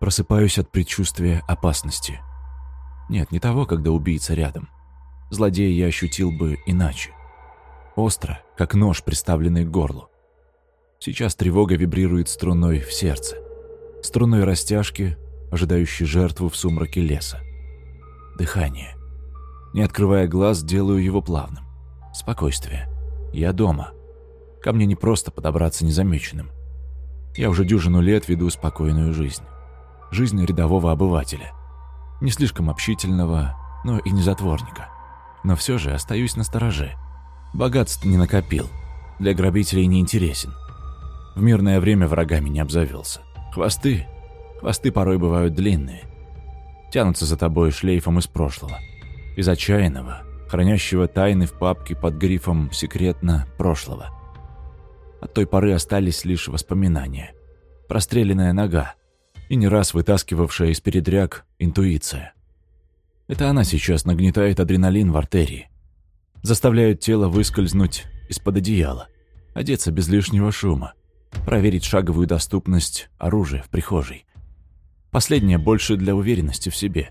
Просыпаюсь от предчувствия опасности. Нет, не того, когда убийца рядом. Злодея я ощутил бы иначе. Остро, как нож, приставленный к горлу. Сейчас тревога вибрирует струной в сердце. Струной растяжки, ожидающей жертву в сумраке леса. Дыхание. Не открывая глаз, делаю его плавным. Спокойствие. Я дома. Ко мне не просто подобраться незамеченным. Я уже дюжину лет веду спокойную жизнь. Жизнь рядового обывателя. Не слишком общительного, но и не затворника. Но все же остаюсь на стороже. Богатств не накопил. Для грабителей не интересен. В мирное время врагами не обзавелся. Хвосты? Хвосты порой бывают длинные. Тянутся за тобой шлейфом из прошлого. Из отчаянного, хранящего тайны в папке под грифом «Секретно прошлого». От той поры остались лишь воспоминания. Простреленная нога и не раз вытаскивавшая из передряг интуиция. Это она сейчас нагнетает адреналин в артерии. Заставляет тело выскользнуть из-под одеяла, одеться без лишнего шума, проверить шаговую доступность оружия в прихожей. Последнее больше для уверенности в себе.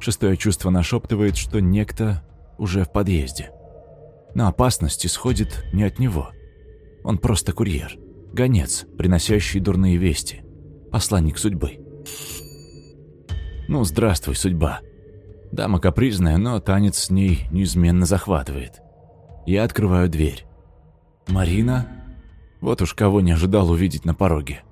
Шестое чувство нашептывает, что некто уже в подъезде. Но опасность исходит не от него. Он просто курьер, гонец, приносящий дурные вести, посланник судьбы. Ну, здравствуй, судьба. Дама капризная, но танец с ней неизменно захватывает. Я открываю дверь. «Марина?» Вот уж кого не ожидал увидеть на пороге.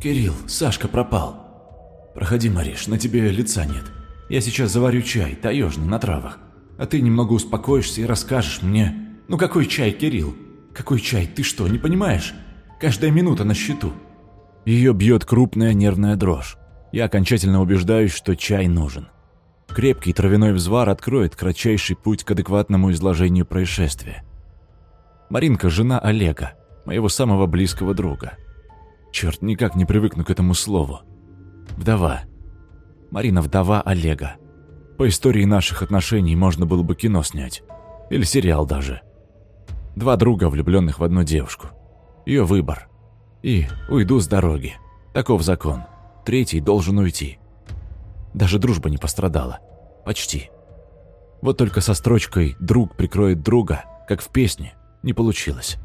«Кирилл, Сашка пропал. Проходи, Мариш, на тебе лица нет. Я сейчас заварю чай, таежный, на травах. А ты немного успокоишься и расскажешь мне. Ну какой чай, Кирилл? Какой чай? Ты что, не понимаешь? Каждая минута на счету». Ее бьет крупная нервная дрожь. Я окончательно убеждаюсь, что чай нужен. Крепкий травяной взвар откроет кратчайший путь к адекватному изложению происшествия. Маринка – жена Олега, моего самого близкого друга. Черт, никак не привыкну к этому слову. Вдова. Марина – вдова Олега. По истории наших отношений можно было бы кино снять. Или сериал даже. Два друга, влюбленных в одну девушку. Ее выбор. И уйду с дороги. Таков закон. Третий должен уйти. Даже дружба не пострадала. Почти. Вот только со строчкой «друг прикроет друга», как в песне, не получилось.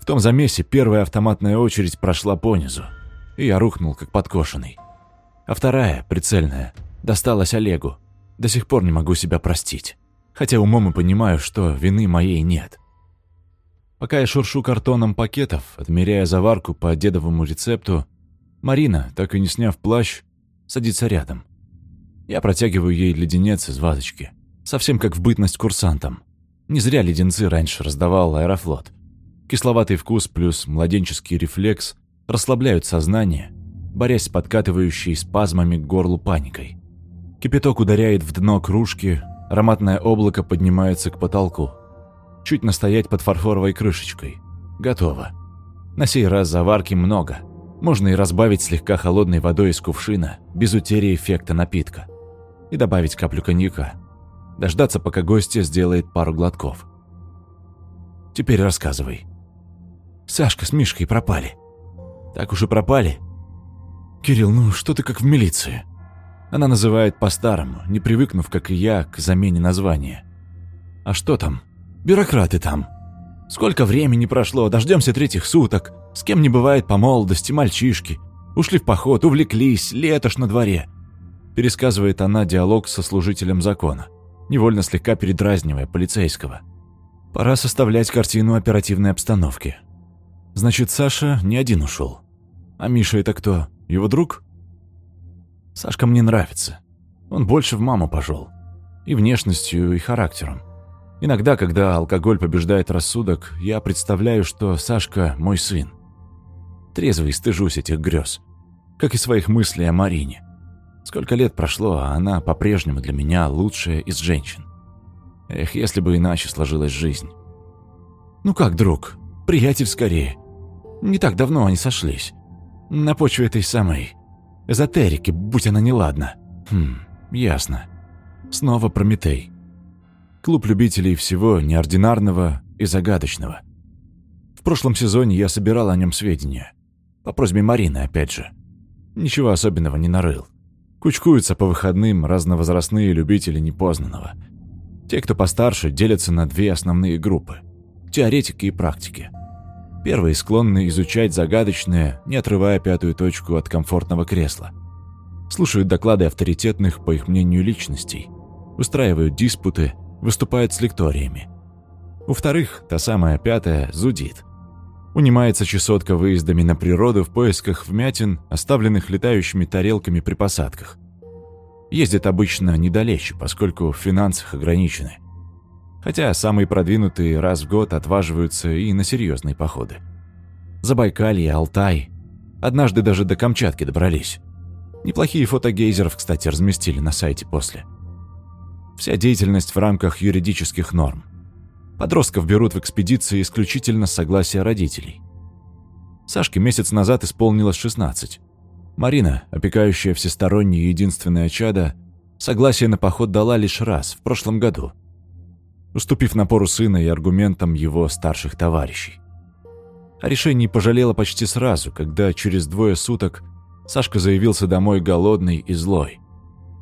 В том замесе первая автоматная очередь прошла понизу, и я рухнул, как подкошенный. А вторая, прицельная, досталась Олегу. До сих пор не могу себя простить. Хотя умом и понимаю, что вины моей нет. Пока я шуршу картоном пакетов, отмеряя заварку по дедовому рецепту, Марина, так и не сняв плащ, садится рядом. Я протягиваю ей леденец из вазочки, совсем как в бытность курсантом. Не зря леденцы раньше раздавал Аэрофлот. Кисловатый вкус плюс младенческий рефлекс расслабляют сознание, борясь с подкатывающей спазмами к горлу паникой. Кипяток ударяет в дно кружки, ароматное облако поднимается к потолку. Чуть настоять под фарфоровой крышечкой. Готово. На сей раз заварки много. Можно и разбавить слегка холодной водой из кувшина, без утери эффекта напитка. И добавить каплю коньяка. Дождаться, пока гостья сделает пару глотков. Теперь рассказывай. Сашка с Мишкой пропали. Так уж и пропали. Кирилл, ну что ты как в милиции? Она называет по-старому, не привыкнув, как и я, к замене названия. А что там? Бюрократы там. Сколько времени прошло, дождемся третьих суток. С кем не бывает по молодости, мальчишки. Ушли в поход, увлеклись, лето ж на дворе. Пересказывает она диалог со служителем закона, невольно слегка передразнивая полицейского. Пора составлять картину оперативной обстановки. Значит, Саша не один ушел. А Миша это кто? Его друг? Сашка мне нравится. Он больше в маму пошел. И внешностью, и характером. Иногда, когда алкоголь побеждает рассудок, я представляю, что Сашка мой сын. Трезвый стыжусь этих грез. Как и своих мыслей о Марине. Сколько лет прошло, а она по-прежнему для меня лучшая из женщин. Эх, если бы иначе сложилась жизнь. Ну как, друг? Приятель скорее. Не так давно они сошлись. На почве этой самой эзотерики, будь она неладна. Хм, ясно. Снова Прометей. Клуб любителей всего неординарного и загадочного. В прошлом сезоне я собирал о нем сведения. По просьбе Марины, опять же. Ничего особенного не нарыл. Кучкуются по выходным разновозрастные любители непознанного. Те, кто постарше, делятся на две основные группы – теоретики и практики. Первые склонны изучать загадочное, не отрывая пятую точку от комфортного кресла. Слушают доклады авторитетных, по их мнению, личностей, устраивают диспуты, выступают с лекториями. У вторых, та самая пятая, зудит. Унимается чесотка выездами на природу в поисках вмятин, оставленных летающими тарелками при посадках. Ездят обычно недалече, поскольку в финансах ограничены. Хотя самые продвинутые раз в год отваживаются и на серьезные походы. Забайкалье, Алтай. Однажды даже до Камчатки добрались. Неплохие фото гейзеров, кстати, разместили на сайте после. Вся деятельность в рамках юридических норм. Подростков берут в экспедиции исключительно с согласия родителей. Сашке месяц назад исполнилось 16. Марина, опекающая всесторонне единственное чадо, согласие на поход дала лишь раз, в прошлом году, уступив напору сына и аргументам его старших товарищей. О решении пожалела почти сразу, когда через двое суток Сашка заявился домой голодный и злой.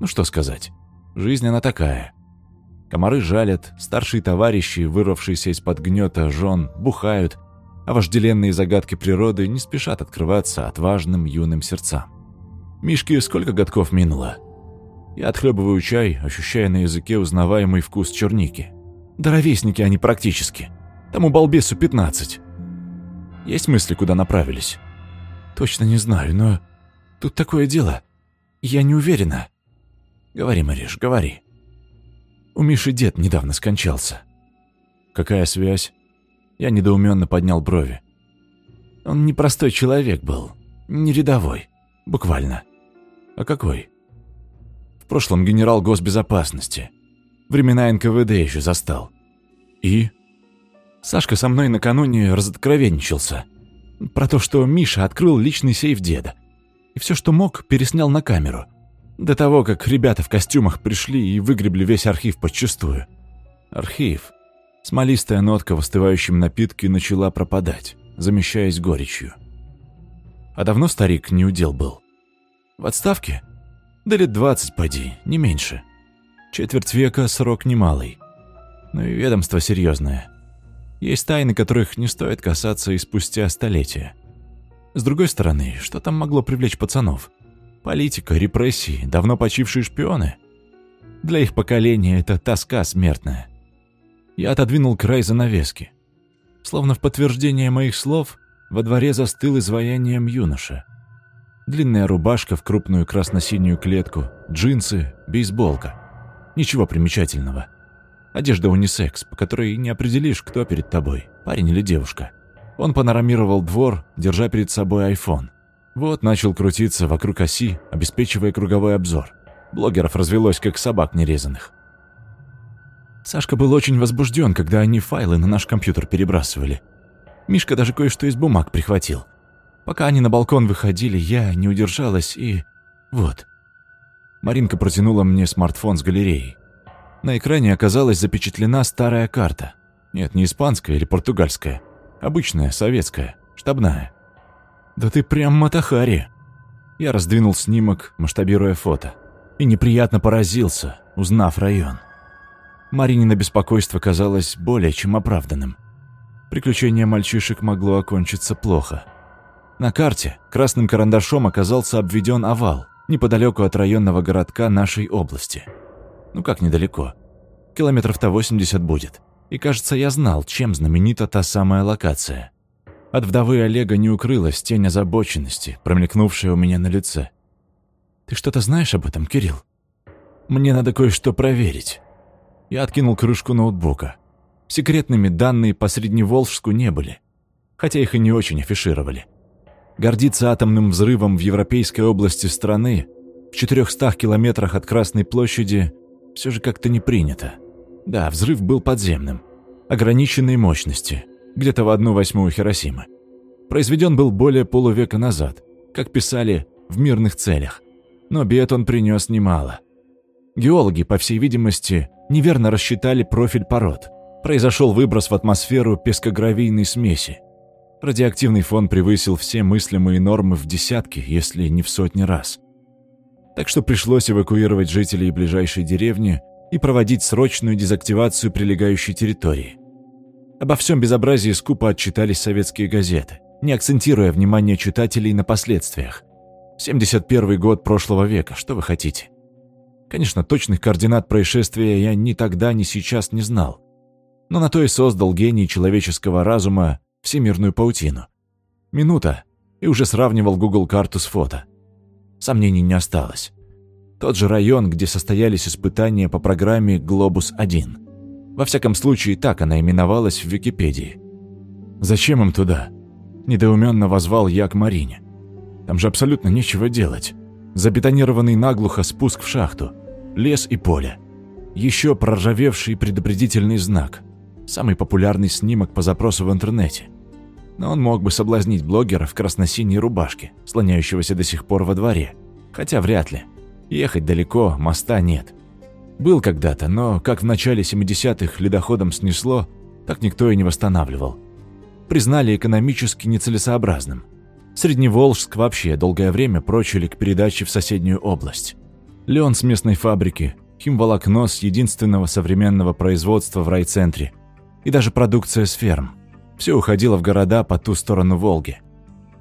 Ну что сказать, жизнь она такая – Комары жалят, старшие товарищи, вырвавшиеся из-под гнета жен, бухают, а вожделенные загадки природы не спешат открываться отважным юным сердцам. Мишке сколько годков минуло? Я отхлебываю чай, ощущая на языке узнаваемый вкус черники. Да ровесники они практически. Тому балбесу 15. Есть мысли, куда направились? Точно не знаю, но... Тут такое дело. Я не уверена. Говори, Мариш, говори. У Миши дед недавно скончался. Какая связь? Я недоуменно поднял брови. Он непростой человек был, не рядовой, буквально. А какой? В прошлом генерал госбезопасности. Времена НКВД еще застал. И? Сашка со мной накануне разоткровенничался. Про то, что Миша открыл личный сейф деда. И все, что мог, переснял на камеру – до того, как ребята в костюмах пришли и выгребли весь архив подчистую. Архив. Смолистая нотка в остывающем напитке начала пропадать, замещаясь горечью. А давно старик не удел был? В отставке? Да лет двадцать, поди, не меньше. Четверть века — срок немалый. Но и ведомство серьезное. Есть тайны, которых не стоит касаться и спустя столетия. С другой стороны, что там могло привлечь пацанов? Политика, репрессии, давно почившие шпионы. Для их поколения это тоска смертная. Я отодвинул край занавески. Словно в подтверждение моих слов, во дворе застыл изваянием юноша. Длинная рубашка в крупную красно-синюю клетку, джинсы, бейсболка. Ничего примечательного. Одежда унисекс, по которой не определишь, кто перед тобой, парень или девушка. Он панорамировал двор, держа перед собой айфон. Вот начал крутиться вокруг оси, обеспечивая круговой обзор. Блогеров развелось, как собак нерезанных. Сашка был очень возбужден, когда они файлы на наш компьютер перебрасывали. Мишка даже кое-что из бумаг прихватил. Пока они на балкон выходили, я не удержалась и... Вот. Маринка протянула мне смартфон с галереей. На экране оказалась запечатлена старая карта. Нет, не испанская или португальская. Обычная, советская, штабная. «Да ты прям Матахари!» Я раздвинул снимок, масштабируя фото. И неприятно поразился, узнав район. Маринина беспокойство казалось более чем оправданным. Приключение мальчишек могло окончиться плохо. На карте красным карандашом оказался обведен овал, неподалеку от районного городка нашей области. Ну как недалеко? Километров-то 80 будет. И кажется, я знал, чем знаменита та самая локация. От вдовы Олега не укрылась тень озабоченности, промелькнувшая у меня на лице. «Ты что-то знаешь об этом, Кирилл?» «Мне надо кое-что проверить». Я откинул крышку ноутбука. Секретными данные по Средневолжску не были, хотя их и не очень афишировали. Гордиться атомным взрывом в европейской области страны, в 400 километрах от Красной площади, все же как-то не принято. Да, взрыв был подземным, ограниченной мощности – где-то в одну восьмую Хиросимы. Произведен был более полувека назад, как писали, в мирных целях. Но бед он принес немало. Геологи, по всей видимости, неверно рассчитали профиль пород. Произошел выброс в атмосферу пескогравийной смеси. Радиоактивный фон превысил все мыслимые нормы в десятки, если не в сотни раз. Так что пришлось эвакуировать жителей ближайшей деревни и проводить срочную дезактивацию прилегающей территории. Обо всем безобразии скупо отчитались советские газеты, не акцентируя внимание читателей на последствиях. 71 год прошлого века, что вы хотите? Конечно, точных координат происшествия я ни тогда, ни сейчас не знал. Но на то и создал гений человеческого разума всемирную паутину. Минута, и уже сравнивал Google карту с фото. Сомнений не осталось. Тот же район, где состоялись испытания по программе «Глобус-1». Во всяком случае, так она именовалась в Википедии. «Зачем им туда?» – недоуменно возвал я к Марине. «Там же абсолютно нечего делать. Забетонированный наглухо спуск в шахту, лес и поле. Еще проржавевший предупредительный знак. Самый популярный снимок по запросу в интернете. Но он мог бы соблазнить блогера в красно-синей рубашке, слоняющегося до сих пор во дворе. Хотя вряд ли. Ехать далеко, моста нет. Был когда-то, но как в начале 70-х ледоходом снесло, так никто и не восстанавливал. Признали экономически нецелесообразным. Средневолжск вообще долгое время прочили к передаче в соседнюю область. Лен с местной фабрики, химволокно с единственного современного производства в райцентре и даже продукция с ферм. Все уходило в города по ту сторону Волги –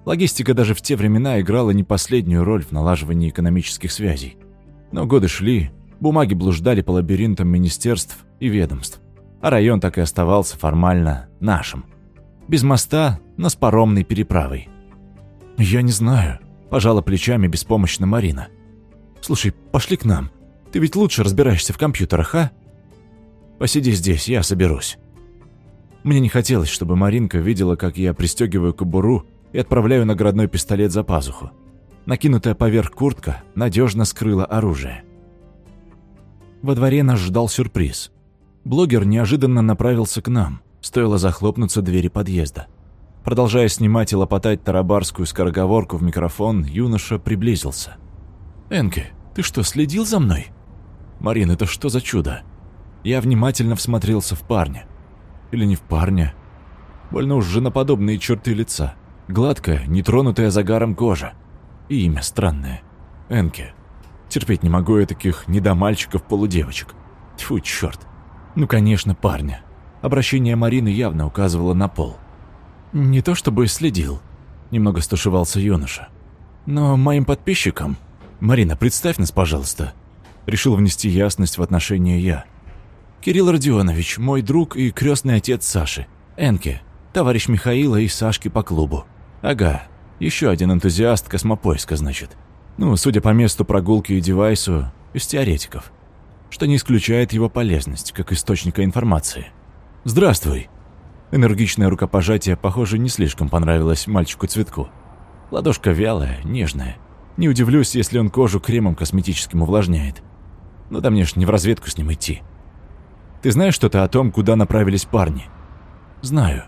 Логистика даже в те времена играла не последнюю роль в налаживании экономических связей. Но годы шли, бумаги блуждали по лабиринтам министерств и ведомств, а район так и оставался формально нашим. Без моста, но с паромной переправой. «Я не знаю», – пожала плечами беспомощно Марина. «Слушай, пошли к нам. Ты ведь лучше разбираешься в компьютерах, а?» «Посиди здесь, я соберусь». Мне не хотелось, чтобы Маринка видела, как я пристегиваю кобуру и отправляю наградной пистолет за пазуху. Накинутая поверх куртка надежно скрыла оружие. Во дворе нас ждал сюрприз. Блогер неожиданно направился к нам, стоило захлопнуться двери подъезда. Продолжая снимать и лопотать тарабарскую скороговорку в микрофон, юноша приблизился. «Энке, ты что, следил за мной?» «Марин, это что за чудо?» Я внимательно всмотрелся в парня. Или не в парня. Больно уж женоподобные черты лица. Гладкая, нетронутая загаром кожа. И имя странное. Энке. Терпеть не могу я таких недомальчиков-полудевочек. Тьфу, черт. Ну, конечно, парня. Обращение Марины явно указывало на пол. Не то чтобы следил. Немного стушевался юноша. Но моим подписчикам... Марина, представь нас, пожалуйста. Решил внести ясность в отношения я. Кирилл Родионович, мой друг и крестный отец Саши. Энке, товарищ Михаила и Сашки по клубу. Ага, еще один энтузиаст космопоиска, значит. Ну, судя по месту прогулки и девайсу, из теоретиков. Что не исключает его полезность, как источника информации. «Здравствуй!» Энергичное рукопожатие, похоже, не слишком понравилось мальчику-цветку. Ладошка вялая, нежная. Не удивлюсь, если он кожу кремом косметическим увлажняет. Ну да мне ж не в разведку с ним идти. Ты знаешь что-то о том, куда направились парни? Знаю.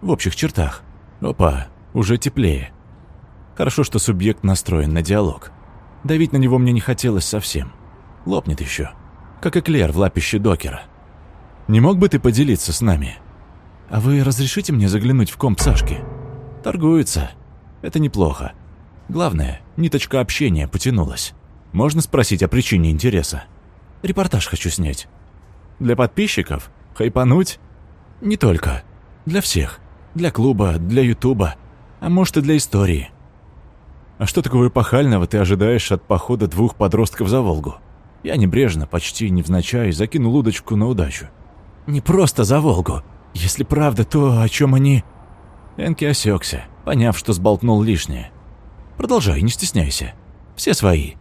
В общих чертах. Опа, уже теплее. Хорошо, что субъект настроен на диалог. Давить на него мне не хотелось совсем. Лопнет еще. Как эклер в лапище докера. Не мог бы ты поделиться с нами? А вы разрешите мне заглянуть в комп Сашки? Торгуется. Это неплохо. Главное, ниточка общения потянулась. Можно спросить о причине интереса? Репортаж хочу снять. Для подписчиков? Хайпануть? Не только. Для всех. Для клуба, для ютуба а может и для истории. А что такого эпохального ты ожидаешь от похода двух подростков за Волгу? Я небрежно, почти невзначай, закинул удочку на удачу. Не просто за Волгу. Если правда то, о чем они... Энки осекся, поняв, что сболтнул лишнее. Продолжай, не стесняйся. Все свои.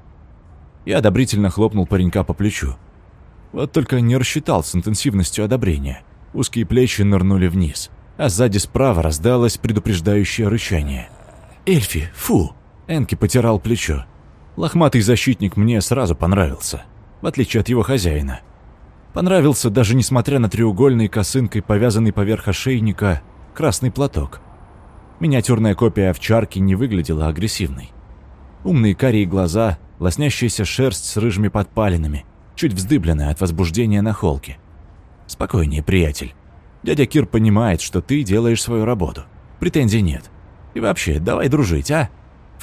Я одобрительно хлопнул паренька по плечу. Вот только не рассчитал с интенсивностью одобрения. Узкие плечи нырнули вниз а сзади справа раздалось предупреждающее рычание. «Эльфи, фу!» Энки потирал плечо. Лохматый защитник мне сразу понравился, в отличие от его хозяина. Понравился даже несмотря на треугольной косынкой, повязанный поверх ошейника, красный платок. Миниатюрная копия овчарки не выглядела агрессивной. Умные карие глаза, лоснящаяся шерсть с рыжими подпалинами, чуть вздыбленная от возбуждения на холке. «Спокойнее, приятель. Дядя Кир понимает, что ты делаешь свою работу. Претензий нет. И вообще, давай дружить, а?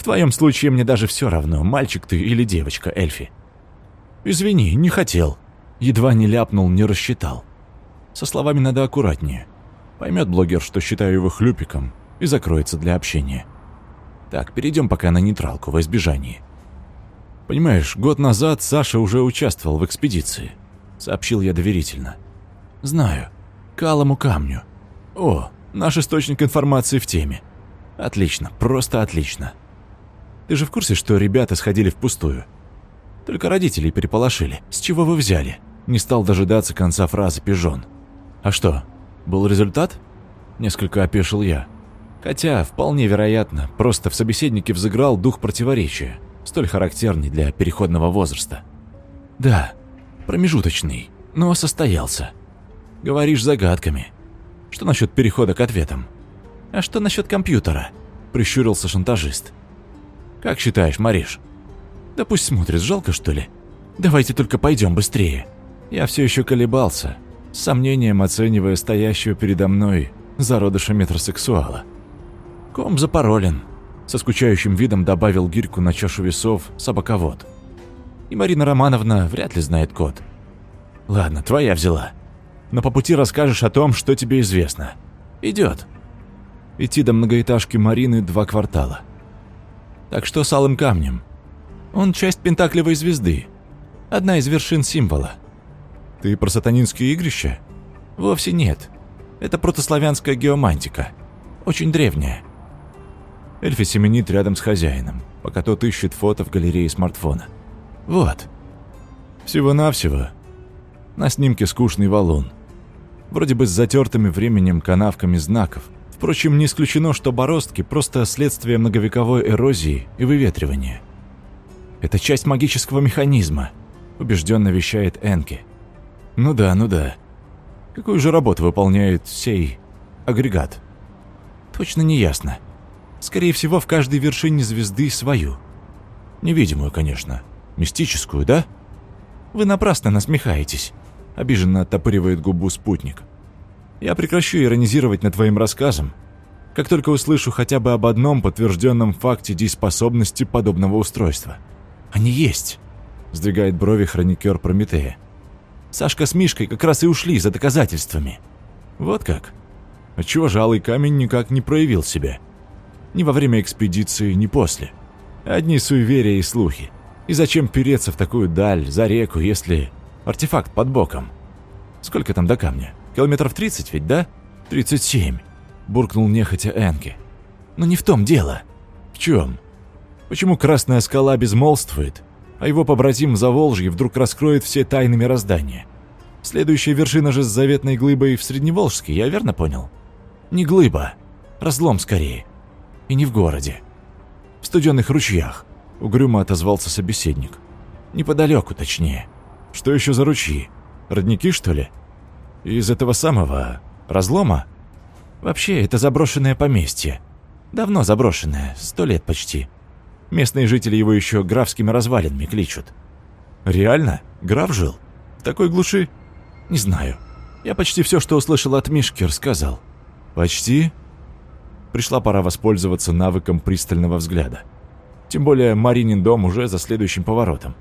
В твоем случае мне даже все равно, мальчик ты или девочка, Эльфи. Извини, не хотел. Едва не ляпнул, не рассчитал. Со словами надо аккуратнее. Поймет блогер, что считаю его хлюпиком, и закроется для общения. Так, перейдем пока на нейтралку, во избежание. Понимаешь, год назад Саша уже участвовал в экспедиции. Сообщил я доверительно. Знаю. К алому камню. О, наш источник информации в теме. Отлично, просто отлично. Ты же в курсе, что ребята сходили впустую? Только родителей переполошили. С чего вы взяли? Не стал дожидаться конца фразы пижон. А что, был результат? Несколько опешил я. Хотя, вполне вероятно, просто в собеседнике взыграл дух противоречия, столь характерный для переходного возраста. Да, промежуточный, но состоялся. Говоришь загадками. Что насчет перехода к ответам? А что насчет компьютера? Прищурился шантажист. Как считаешь, Мариш? Да пусть смотрит, жалко что ли? Давайте только пойдем быстрее. Я все еще колебался, с сомнением оценивая стоящего передо мной зародыша метросексуала. Ком запаролен. Со скучающим видом добавил гирьку на чашу весов собаковод. И Марина Романовна вряд ли знает код. Ладно, твоя взяла. Но по пути расскажешь о том, что тебе известно. Идет. Идти до многоэтажки Марины два квартала. Так что с алым камнем? Он часть пентаклевой звезды. Одна из вершин символа. Ты про сатанинские игрища? Вовсе нет. Это протославянская геомантика. Очень древняя. Эльфи семенит рядом с хозяином, пока тот ищет фото в галерее смартфона. Вот. Всего-навсего. На снимке скучный валун. Вроде бы с затертыми временем канавками знаков. Впрочем, не исключено, что бороздки – просто следствие многовековой эрозии и выветривания. Это часть магического механизма, убежденно вещает Энки. Ну да, ну да. Какую же работу выполняет сей агрегат? Точно не ясно. Скорее всего, в каждой вершине звезды свою. Невидимую, конечно. Мистическую, да? Вы напрасно насмехаетесь. Обиженно оттопыривает губу спутник. Я прекращу иронизировать над твоим рассказом, как только услышу хотя бы об одном подтвержденном факте дееспособности подобного устройства. Они есть, сдвигает брови хроникер Прометея. Сашка с Мишкой как раз и ушли за доказательствами. Вот как? Отчего жалый камень никак не проявил себя? Ни во время экспедиции, ни после. Одни суеверия и слухи. И зачем переться в такую даль, за реку, если артефакт под боком? Сколько там до камня? Километров 30 ведь, да? 37. Буркнул нехотя Энки. Но не в том дело. В чем? Почему Красная Скала безмолвствует, а его побратим Заволжье вдруг раскроет все тайны мироздания? Следующая вершина же с заветной глыбой в Средневолжске, я верно понял? Не глыба, разлом скорее. И не в городе. В студенных ручьях, угрюмо отозвался собеседник. Неподалеку, точнее. Что еще за ручьи? Родники, что ли? Из этого самого разлома? Вообще, это заброшенное поместье. Давно заброшенное, сто лет почти. Местные жители его еще графскими развалинами кличут. Реально? Граф жил? В такой глуши? Не знаю. Я почти все, что услышал от Мишки, рассказал. Почти? Пришла пора воспользоваться навыком пристального взгляда. Тем более Маринин дом уже за следующим поворотом.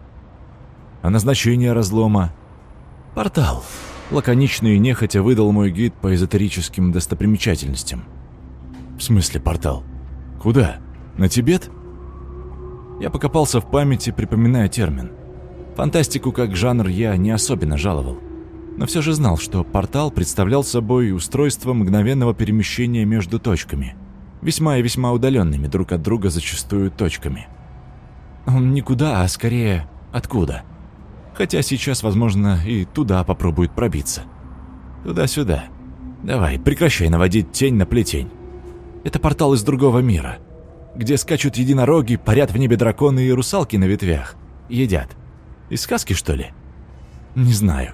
А назначение разлома? Портал. Лаконично и нехотя выдал мой гид по эзотерическим достопримечательностям. В смысле портал? Куда? На Тибет? Я покопался в памяти, припоминая термин. Фантастику как жанр я не особенно жаловал но все же знал, что портал представлял собой устройство мгновенного перемещения между точками, весьма и весьма удаленными друг от друга зачастую точками. Он никуда, а скорее откуда. Хотя сейчас, возможно, и туда попробует пробиться. Туда-сюда. Давай, прекращай наводить тень на плетень. Это портал из другого мира, где скачут единороги, парят в небе драконы и русалки на ветвях. Едят. Из сказки, что ли? Не знаю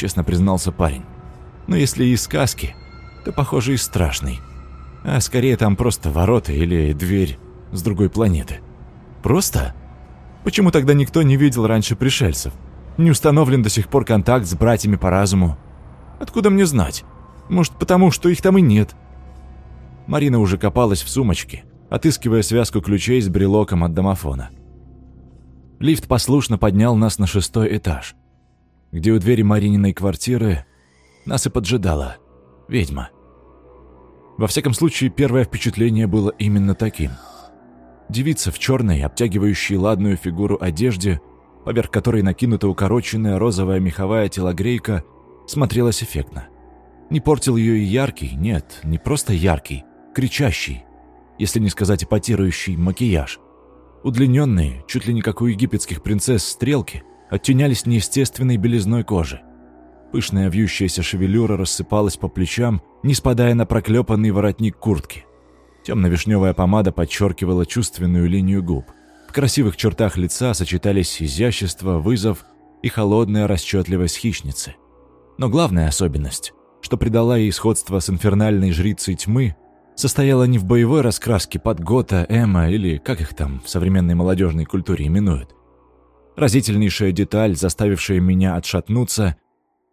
честно признался парень. Но если и сказки, то, похоже, и страшный. А скорее там просто ворота или дверь с другой планеты. Просто? Почему тогда никто не видел раньше пришельцев? Не установлен до сих пор контакт с братьями по разуму? Откуда мне знать? Может, потому что их там и нет? Марина уже копалась в сумочке, отыскивая связку ключей с брелоком от домофона. Лифт послушно поднял нас на шестой этаж, где у двери Марининой квартиры нас и поджидала ведьма. Во всяком случае, первое впечатление было именно таким. Девица в черной, обтягивающей ладную фигуру одежде, поверх которой накинута укороченная розовая меховая телогрейка, смотрелась эффектно. Не портил ее и яркий, нет, не просто яркий, кричащий, если не сказать эпатирующий макияж. Удлиненные, чуть ли не как у египетских принцесс, стрелки оттенялись неестественной белизной кожи. Пышная вьющаяся шевелюра рассыпалась по плечам, не спадая на проклепанный воротник куртки. Темно-вишневая помада подчеркивала чувственную линию губ. В красивых чертах лица сочетались изящество, вызов и холодная расчетливость хищницы. Но главная особенность, что придала ей сходство с инфернальной жрицей тьмы, состояла не в боевой раскраске под Гота, Эма или как их там в современной молодежной культуре именуют. Разительнейшая деталь, заставившая меня отшатнуться,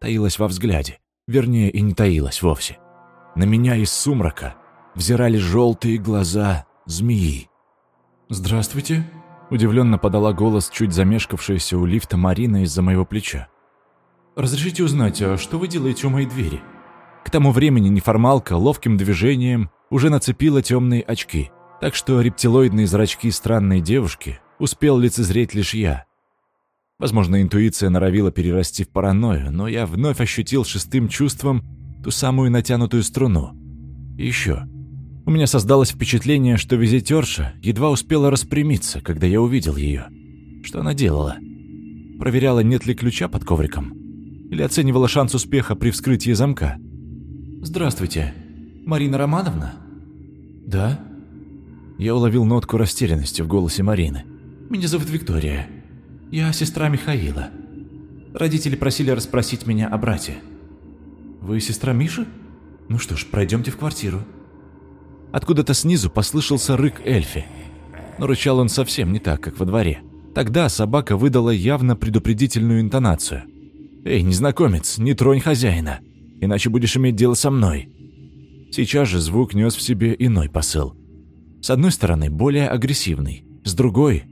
таилась во взгляде, вернее и не таилась вовсе. На меня из сумрака взирали желтые глаза змеи. «Здравствуйте», — удивленно подала голос чуть замешкавшаяся у лифта Марина из-за моего плеча. «Разрешите узнать, а что вы делаете у моей двери?» К тому времени неформалка ловким движением уже нацепила темные очки, так что рептилоидные зрачки странной девушки успел лицезреть лишь я, Возможно, интуиция норовила перерасти в паранойю, но я вновь ощутил шестым чувством ту самую натянутую струну. И еще. У меня создалось впечатление, что визитерша едва успела распрямиться, когда я увидел ее. Что она делала? Проверяла, нет ли ключа под ковриком? Или оценивала шанс успеха при вскрытии замка? «Здравствуйте. Марина Романовна?» «Да?» Я уловил нотку растерянности в голосе Марины. «Меня зовут Виктория. «Я сестра Михаила. Родители просили расспросить меня о брате». «Вы сестра Миши? Ну что ж, пройдемте в квартиру». Откуда-то снизу послышался рык Эльфи. Но рычал он совсем не так, как во дворе. Тогда собака выдала явно предупредительную интонацию. «Эй, незнакомец, не тронь хозяина, иначе будешь иметь дело со мной». Сейчас же звук нес в себе иной посыл. С одной стороны, более агрессивный, с другой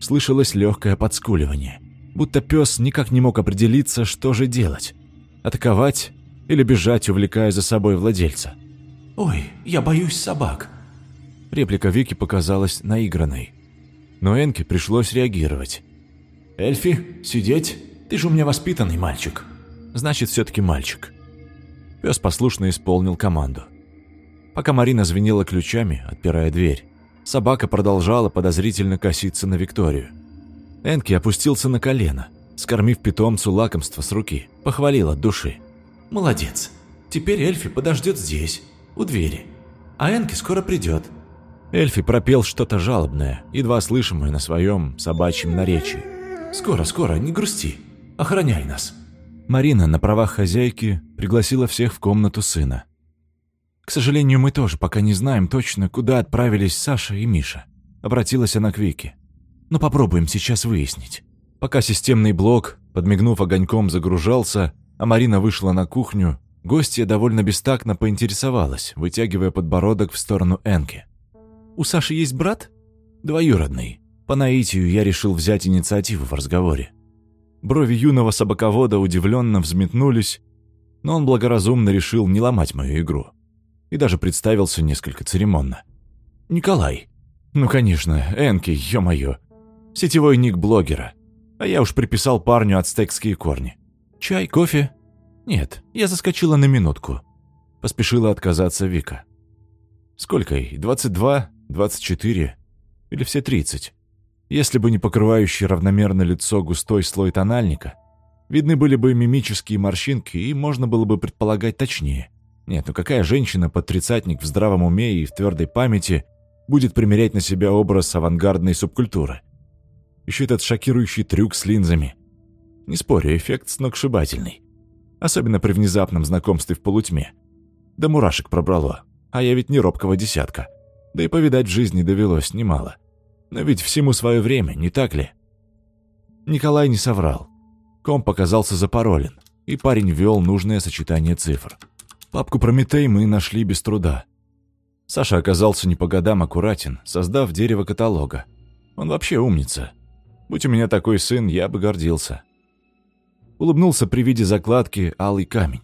слышалось легкое подскуливание, будто пес никак не мог определиться, что же делать – атаковать или бежать, увлекая за собой владельца. «Ой, я боюсь собак!» Реплика Вики показалась наигранной. Но Энке пришлось реагировать. «Эльфи, сидеть? Ты же у меня воспитанный мальчик!» «Значит, все-таки мальчик». Пес послушно исполнил команду. Пока Марина звенела ключами, отпирая дверь, Собака продолжала подозрительно коситься на Викторию. Энки опустился на колено, скормив питомцу лакомство с руки, похвалил от души. «Молодец. Теперь Эльфи подождет здесь, у двери. А Энки скоро придет». Эльфи пропел что-то жалобное, едва слышимое на своем собачьем наречии. «Скоро, скоро, не грусти. Охраняй нас». Марина на правах хозяйки пригласила всех в комнату сына. К сожалению, мы тоже пока не знаем точно, куда отправились Саша и Миша. Обратилась она к Вике. Но попробуем сейчас выяснить. Пока системный блок, подмигнув огоньком, загружался, а Марина вышла на кухню, гостья довольно бестактно поинтересовалась, вытягивая подбородок в сторону Энки. «У Саши есть брат?» «Двоюродный. По наитию я решил взять инициативу в разговоре». Брови юного собаковода удивленно взметнулись, но он благоразумно решил не ломать мою игру и даже представился несколько церемонно. «Николай». «Ну, конечно, Энки, ё-моё. Сетевой ник блогера. А я уж приписал парню ацтекские корни. Чай, кофе?» «Нет, я заскочила на минутку». Поспешила отказаться Вика. «Сколько ей? 22? 24? Или все 30?» Если бы не покрывающий равномерно лицо густой слой тональника, видны были бы мимические морщинки, и можно было бы предполагать точнее. Нет, ну какая женщина под тридцатник в здравом уме и в твердой памяти будет примерять на себя образ авангардной субкультуры? Еще этот шокирующий трюк с линзами. Не спорю, эффект сногсшибательный. Особенно при внезапном знакомстве в полутьме. Да мурашек пробрало. А я ведь не робкого десятка. Да и повидать в жизни довелось немало. Но ведь всему свое время, не так ли? Николай не соврал. Комп оказался запаролен, и парень ввел нужное сочетание цифр – Папку Прометей мы нашли без труда. Саша оказался не по годам аккуратен, создав дерево каталога. Он вообще умница. Будь у меня такой сын, я бы гордился. Улыбнулся при виде закладки «Алый камень».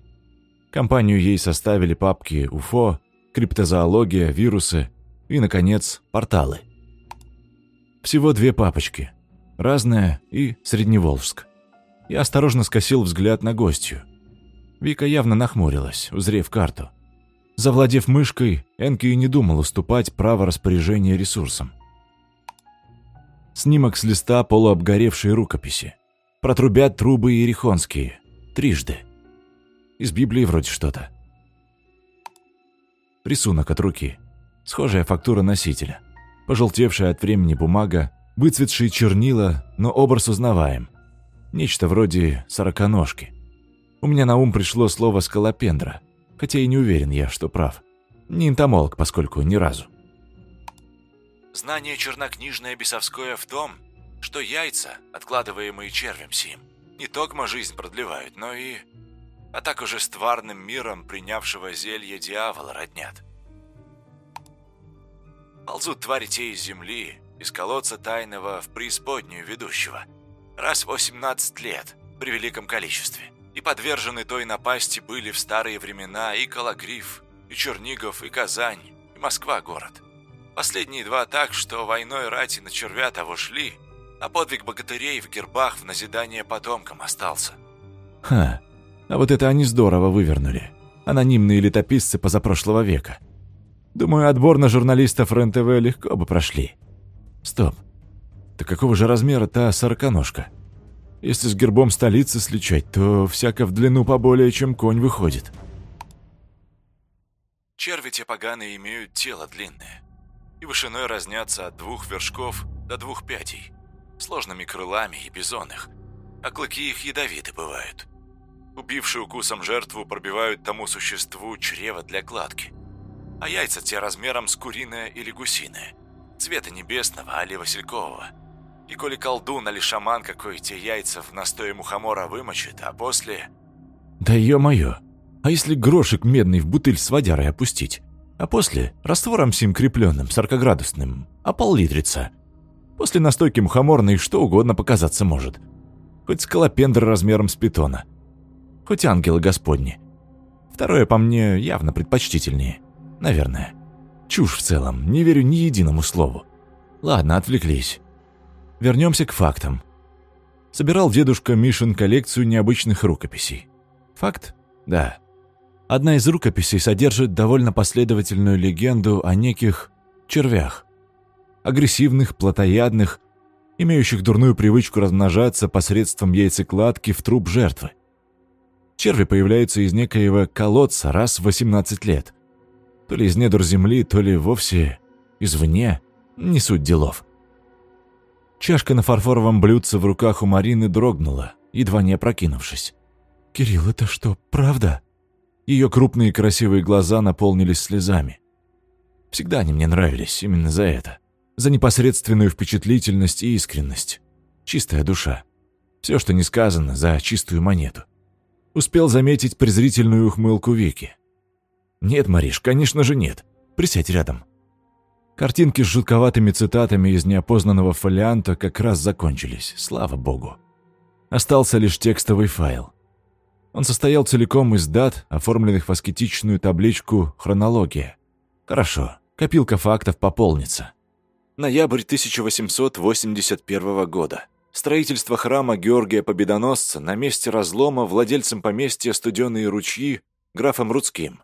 Компанию ей составили папки «УФО», «Криптозоология», «Вирусы» и, наконец, «Порталы». Всего две папочки. Разная и Средневолжск. Я осторожно скосил взгляд на гостью. Вика явно нахмурилась, узрев карту. Завладев мышкой, Энки и не думал уступать право распоряжения ресурсом. Снимок с листа полуобгоревшей рукописи. Протрубят трубы иерихонские. Трижды. Из Библии вроде что-то. Рисунок от руки. Схожая фактура носителя. Пожелтевшая от времени бумага, выцветшие чернила, но образ узнаваем. Нечто вроде сороконожки. У меня на ум пришло слово «скалопендра», хотя и не уверен я, что прав. Не энтомолог, поскольку ни разу. Знание чернокнижное бесовское в том, что яйца, откладываемые червем сим, не только жизнь продлевают, но и... А так уже с тварным миром принявшего зелье дьявола роднят. Ползут твари те из земли, из колодца тайного в преисподнюю ведущего. Раз в 18 лет, при великом количестве и подвержены той напасти были в старые времена и Калагриф, и Чернигов, и Казань, и Москва город. Последние два так, что войной рати на червя того шли, а подвиг богатырей в гербах в назидание потомкам остался. Ха, а вот это они здорово вывернули. Анонимные летописцы позапрошлого века. Думаю, отбор на журналистов РЕН-ТВ легко бы прошли. Стоп. Да какого же размера та сороконожка? Если с гербом столицы сличать, то всяко в длину поболее, чем конь выходит. Черви те поганые имеют тело длинное. И вышиной разнятся от двух вершков до двух пятей. Сложными крылами и бизонных. А клыки их ядовиты бывают. Убившие укусом жертву пробивают тому существу чрево для кладки. А яйца те размером с куриное или гусиное. Цвета небесного, али василькового. И коли колдун или шаман какой те яйца в настое мухомора вымочит, а после... Да ё-моё, а если грошек медный в бутыль с водярой опустить? А после раствором сим крепленным, сорокоградусным, а пол-литрица? После настойки мухоморной что угодно показаться может. Хоть скалопендр размером с питона. Хоть ангелы господни. Второе по мне явно предпочтительнее. Наверное. Чушь в целом, не верю ни единому слову. Ладно, отвлеклись. Вернемся к фактам. Собирал дедушка Мишин коллекцию необычных рукописей. Факт? Да. Одна из рукописей содержит довольно последовательную легенду о неких червях. Агрессивных, плотоядных, имеющих дурную привычку размножаться посредством яйцекладки в труп жертвы. Черви появляются из некоего колодца раз в 18 лет. То ли из недр земли, то ли вовсе извне, не суть делов. Чашка на фарфоровом блюдце в руках у Марины дрогнула, едва не опрокинувшись. «Кирилл, это что, правда?» Ее крупные красивые глаза наполнились слезами. Всегда они мне нравились именно за это. За непосредственную впечатлительность и искренность. Чистая душа. Все, что не сказано, за чистую монету. Успел заметить презрительную ухмылку Вики. «Нет, Мариш, конечно же нет. Присядь рядом. Картинки с жутковатыми цитатами из неопознанного фолианта как раз закончились, слава богу. Остался лишь текстовый файл. Он состоял целиком из дат, оформленных в аскетичную табличку «Хронология». Хорошо, копилка фактов пополнится. Ноябрь 1881 года. Строительство храма Георгия Победоносца на месте разлома владельцем поместья «Студеные ручьи» графом Рудским.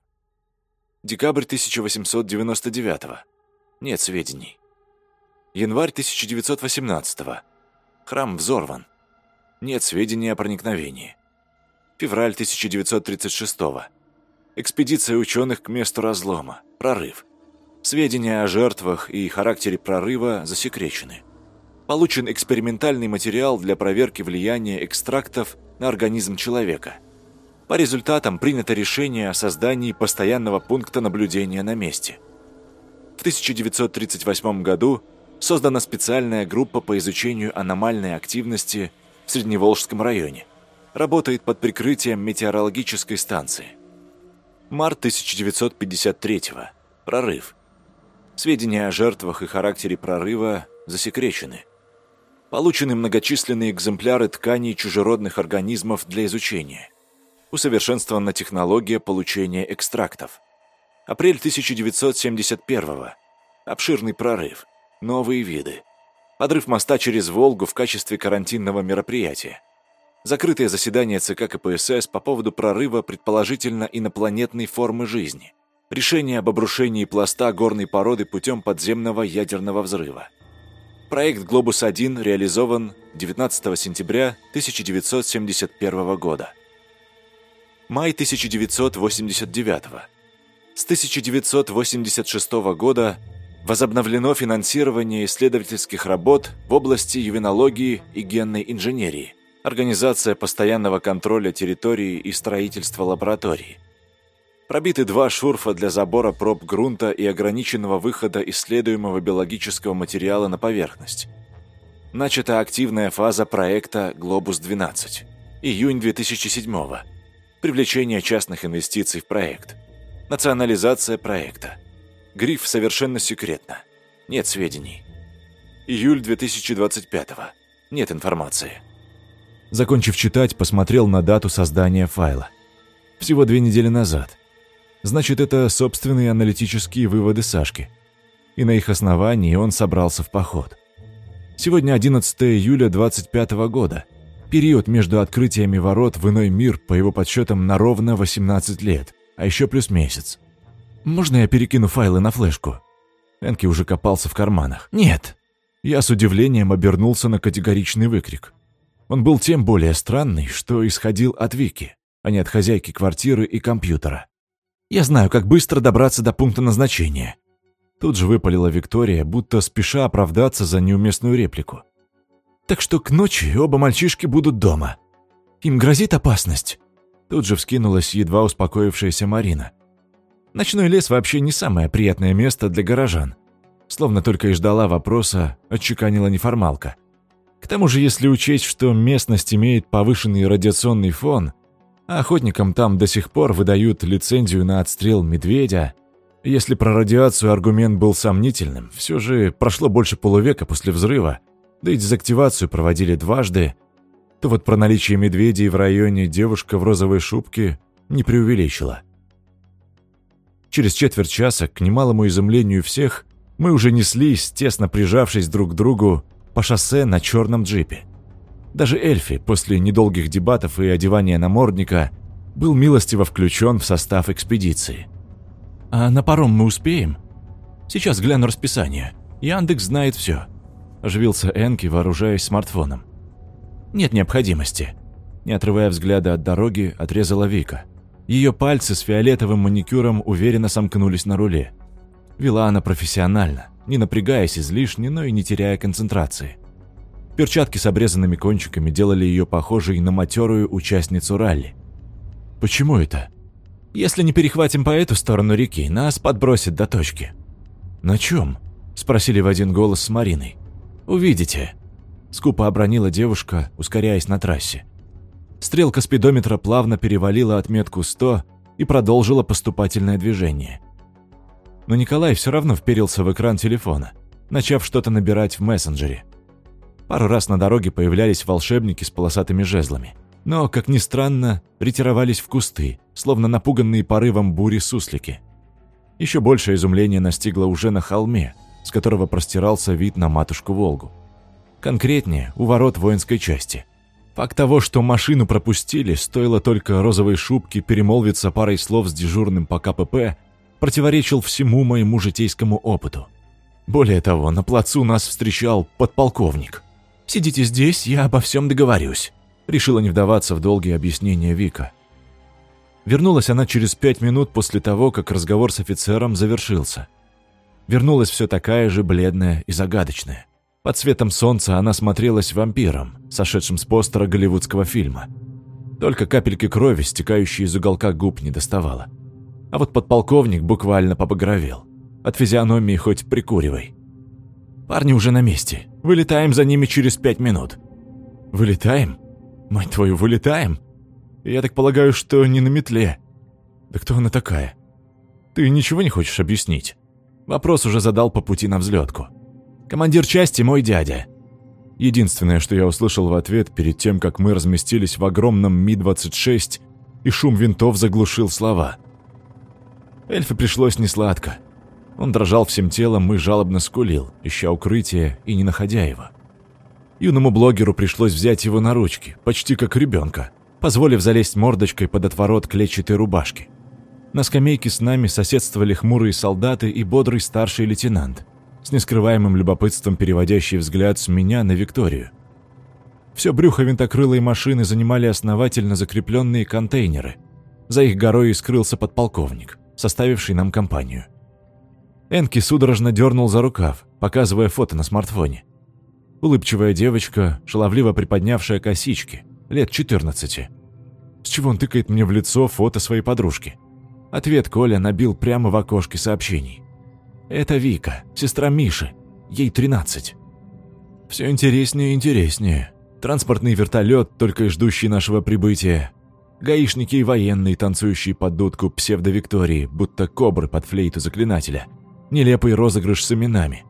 Декабрь 1899 года. Нет сведений. Январь 1918 -го. Храм взорван. Нет сведений о проникновении. Февраль 1936 -го. Экспедиция ученых к месту разлома. Прорыв. Сведения о жертвах и характере прорыва засекречены. Получен экспериментальный материал для проверки влияния экстрактов на организм человека. По результатам принято решение о создании постоянного пункта наблюдения на месте – в 1938 году создана специальная группа по изучению аномальной активности в Средневолжском районе. Работает под прикрытием метеорологической станции. Март 1953 -го. Прорыв. Сведения о жертвах и характере прорыва засекречены. Получены многочисленные экземпляры тканей чужеродных организмов для изучения. Усовершенствована технология получения экстрактов. Апрель 1971 -го. Обширный прорыв. Новые виды. Подрыв моста через Волгу в качестве карантинного мероприятия. Закрытое заседание ЦК КПСС по поводу прорыва предположительно инопланетной формы жизни. Решение об обрушении пласта горной породы путем подземного ядерного взрыва. Проект «Глобус-1» реализован 19 сентября 1971 года. Май 1989 С 1986 года возобновлено финансирование исследовательских работ в области ювенологии и генной инженерии – Организация постоянного контроля территории и строительства лаборатории. Пробиты два шурфа для забора проб грунта и ограниченного выхода исследуемого биологического материала на поверхность. Начата активная фаза проекта «Глобус-12». Июнь 2007 -го. Привлечение частных инвестиций в проект. Национализация проекта. Гриф совершенно секретно. Нет сведений. Июль 2025 -го. Нет информации. Закончив читать, посмотрел на дату создания файла. Всего две недели назад. Значит, это собственные аналитические выводы Сашки. И на их основании он собрался в поход. Сегодня 11 июля 25 года. Период между открытиями ворот в иной мир, по его подсчетам, на ровно 18 лет, а еще плюс месяц. «Можно я перекину файлы на флешку?» Энки уже копался в карманах. «Нет!» Я с удивлением обернулся на категоричный выкрик. Он был тем более странный, что исходил от Вики, а не от хозяйки квартиры и компьютера. «Я знаю, как быстро добраться до пункта назначения». Тут же выпалила Виктория, будто спеша оправдаться за неуместную реплику. «Так что к ночи оба мальчишки будут дома. Им грозит опасность». Тут же вскинулась едва успокоившаяся Марина. Ночной лес вообще не самое приятное место для горожан. Словно только и ждала вопроса, отчеканила неформалка. К тому же, если учесть, что местность имеет повышенный радиационный фон, охотникам там до сих пор выдают лицензию на отстрел медведя, если про радиацию аргумент был сомнительным, все же прошло больше полувека после взрыва, да и дезактивацию проводили дважды, то вот про наличие медведей в районе девушка в розовой шубке не преувеличила. Через четверть часа, к немалому изумлению всех, мы уже неслись, тесно прижавшись друг к другу, по шоссе на черном джипе. Даже Эльфи, после недолгих дебатов и одевания намордника, был милостиво включен в состав экспедиции. «А на паром мы успеем?» «Сейчас гляну расписание. Яндекс знает все», – оживился Энки, вооружаясь смартфоном. «Нет необходимости», – не отрывая взгляда от дороги, отрезала Вика. Ее пальцы с фиолетовым маникюром уверенно сомкнулись на руле. Вела она профессионально не напрягаясь излишне, но и не теряя концентрации. Перчатки с обрезанными кончиками делали ее похожей на матерую участницу ралли. «Почему это?» «Если не перехватим по эту сторону реки, нас подбросит до точки». «На чем?» – спросили в один голос с Мариной. «Увидите», – скупо обронила девушка, ускоряясь на трассе. Стрелка спидометра плавно перевалила отметку 100 и продолжила поступательное движение – но Николай все равно вперился в экран телефона, начав что-то набирать в мессенджере. Пару раз на дороге появлялись волшебники с полосатыми жезлами. Но, как ни странно, ретировались в кусты, словно напуганные порывом бури суслики. Еще большее изумление настигло уже на холме, с которого простирался вид на матушку Волгу. Конкретнее, у ворот воинской части. Факт того, что машину пропустили, стоило только розовой шубке перемолвиться парой слов с дежурным по КПП, противоречил всему моему житейскому опыту. Более того, на плацу нас встречал подполковник. «Сидите здесь, я обо всем договорюсь», — решила не вдаваться в долгие объяснения Вика. Вернулась она через пять минут после того, как разговор с офицером завершился. Вернулась все такая же бледная и загадочная. Под светом солнца она смотрелась вампиром, сошедшим с постера голливудского фильма. Только капельки крови, стекающие из уголка губ, не доставала. А вот подполковник буквально побагровел. От физиономии хоть прикуривай. Парни уже на месте. Вылетаем за ними через пять минут. Вылетаем? Мать твою, вылетаем? Я так полагаю, что не на метле. Да кто она такая? Ты ничего не хочешь объяснить? Вопрос уже задал по пути на взлетку. «Командир части мой дядя». Единственное, что я услышал в ответ перед тем, как мы разместились в огромном Ми-26, и шум винтов заглушил слова. Эльфе пришлось несладко. Он дрожал всем телом и жалобно скулил, ища укрытие и не находя его. Юному блогеру пришлось взять его на ручки, почти как ребенка, позволив залезть мордочкой под отворот клетчатой рубашки. На скамейке с нами соседствовали хмурые солдаты и бодрый старший лейтенант, с нескрываемым любопытством переводящий взгляд с меня на Викторию. Все брюхо винтокрылой машины занимали основательно закрепленные контейнеры. За их горой скрылся подполковник, составивший нам компанию. Энки судорожно дернул за рукав, показывая фото на смартфоне. Улыбчивая девочка, шаловливо приподнявшая косички, лет 14. С чего он тыкает мне в лицо фото своей подружки? Ответ Коля набил прямо в окошке сообщений. «Это Вика, сестра Миши. Ей 13». Все интереснее и интереснее. Транспортный вертолет, только и ждущий нашего прибытия. Гаишники и военные, танцующие под дудку псевдовиктории, будто кобры под флейту заклинателя. Нелепый розыгрыш с именами.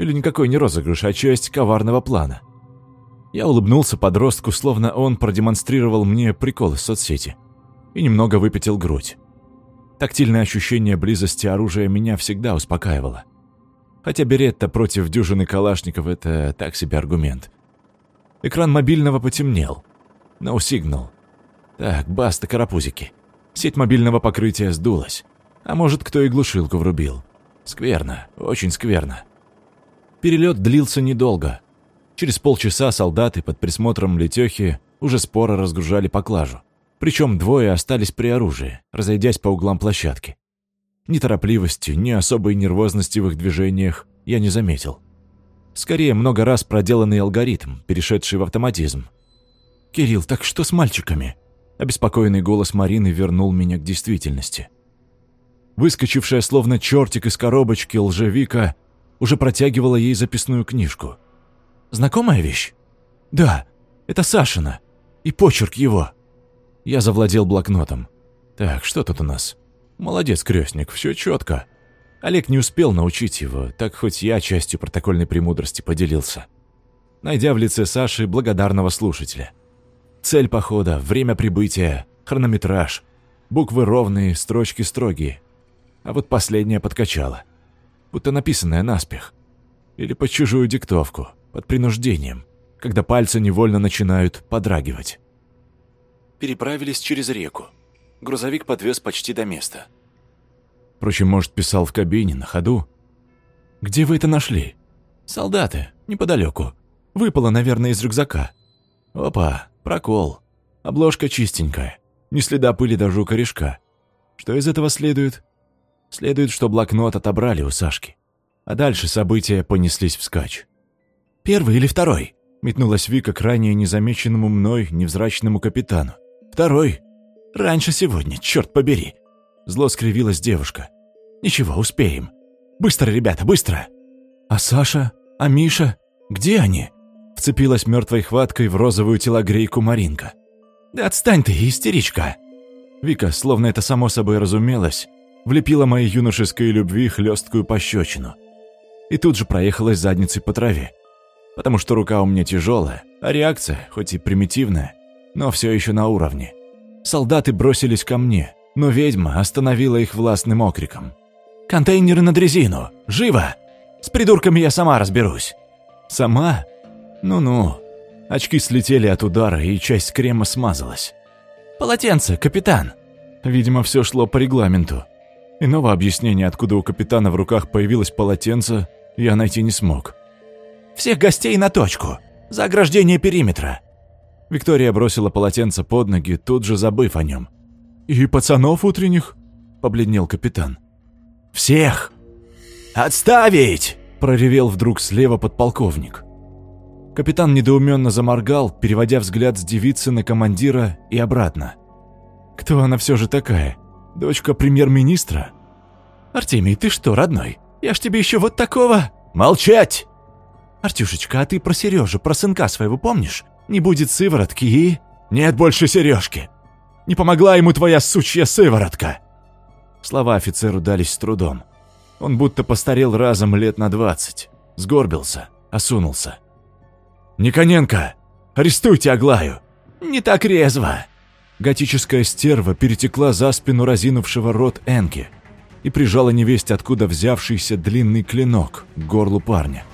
Или никакой не розыгрыш, а часть коварного плана. Я улыбнулся подростку, словно он продемонстрировал мне прикол из соцсети. И немного выпятил грудь. Тактильное ощущение близости оружия меня всегда успокаивало. Хотя Беретта против дюжины калашников – это так себе аргумент. Экран мобильного потемнел. No signal. Так, баста карапузики. Сеть мобильного покрытия сдулась. А может, кто и глушилку врубил. Скверно, очень скверно. Перелет длился недолго. Через полчаса солдаты под присмотром Летехи уже споро разгружали поклажу. Причем двое остались при оружии, разойдясь по углам площадки. Ни торопливости, ни особой нервозности в их движениях я не заметил. Скорее, много раз проделанный алгоритм, перешедший в автоматизм. «Кирилл, так что с мальчиками?» Обеспокоенный голос Марины вернул меня к действительности. Выскочившая словно чертик из коробочки лжевика уже протягивала ей записную книжку. «Знакомая вещь?» «Да, это Сашина. И почерк его». Я завладел блокнотом. Так, что тут у нас? Молодец, крестник, все четко. Олег не успел научить его, так хоть я частью протокольной премудрости поделился. Найдя в лице Саши благодарного слушателя. Цель похода, время прибытия, хронометраж. Буквы ровные, строчки строгие. А вот последняя подкачала. Будто написанная наспех. Или под чужую диктовку, под принуждением, когда пальцы невольно начинают подрагивать переправились через реку. Грузовик подвез почти до места. Впрочем, может, писал в кабине, на ходу. «Где вы это нашли?» «Солдаты, неподалеку. Выпало, наверное, из рюкзака». «Опа, прокол. Обложка чистенькая. Ни следа пыли даже у корешка. Что из этого следует?» Следует, что блокнот отобрали у Сашки. А дальше события понеслись вскачь. «Первый или второй?» — метнулась Вика к ранее незамеченному мной невзрачному капитану. Второй. Раньше сегодня, черт побери. Зло скривилась девушка. Ничего, успеем. Быстро, ребята, быстро. А Саша? А Миша? Где они? Вцепилась мертвой хваткой в розовую телогрейку Маринка. Да отстань ты, истеричка. Вика, словно это само собой разумелось, влепила моей юношеской любви хлесткую пощечину. И тут же проехалась задницей по траве. Потому что рука у меня тяжелая, а реакция, хоть и примитивная, но все еще на уровне. Солдаты бросились ко мне, но ведьма остановила их властным окриком. «Контейнеры на дрезину! Живо! С придурками я сама разберусь!» «Сама? Ну-ну». Очки слетели от удара, и часть крема смазалась. «Полотенце, капитан!» Видимо, все шло по регламенту. Иного объяснения, откуда у капитана в руках появилось полотенце, я найти не смог. «Всех гостей на точку! За ограждение периметра! Виктория бросила полотенце под ноги, тут же забыв о нем. «И пацанов утренних?» – побледнел капитан. «Всех!» «Отставить!» – проревел вдруг слева подполковник. Капитан недоуменно заморгал, переводя взгляд с девицы на командира и обратно. «Кто она все же такая? Дочка премьер-министра?» «Артемий, ты что, родной? Я ж тебе еще вот такого...» «Молчать!» «Артюшечка, а ты про Сережу, про сынка своего помнишь? Не будет сыворотки и... Нет больше сережки. Не помогла ему твоя сучья сыворотка. Слова офицеру дались с трудом. Он будто постарел разом лет на двадцать. Сгорбился, осунулся. «Никоненко! Арестуйте Аглаю!» «Не так резво!» Готическая стерва перетекла за спину разинувшего рот Энки и прижала невесть, откуда взявшийся длинный клинок к горлу парня.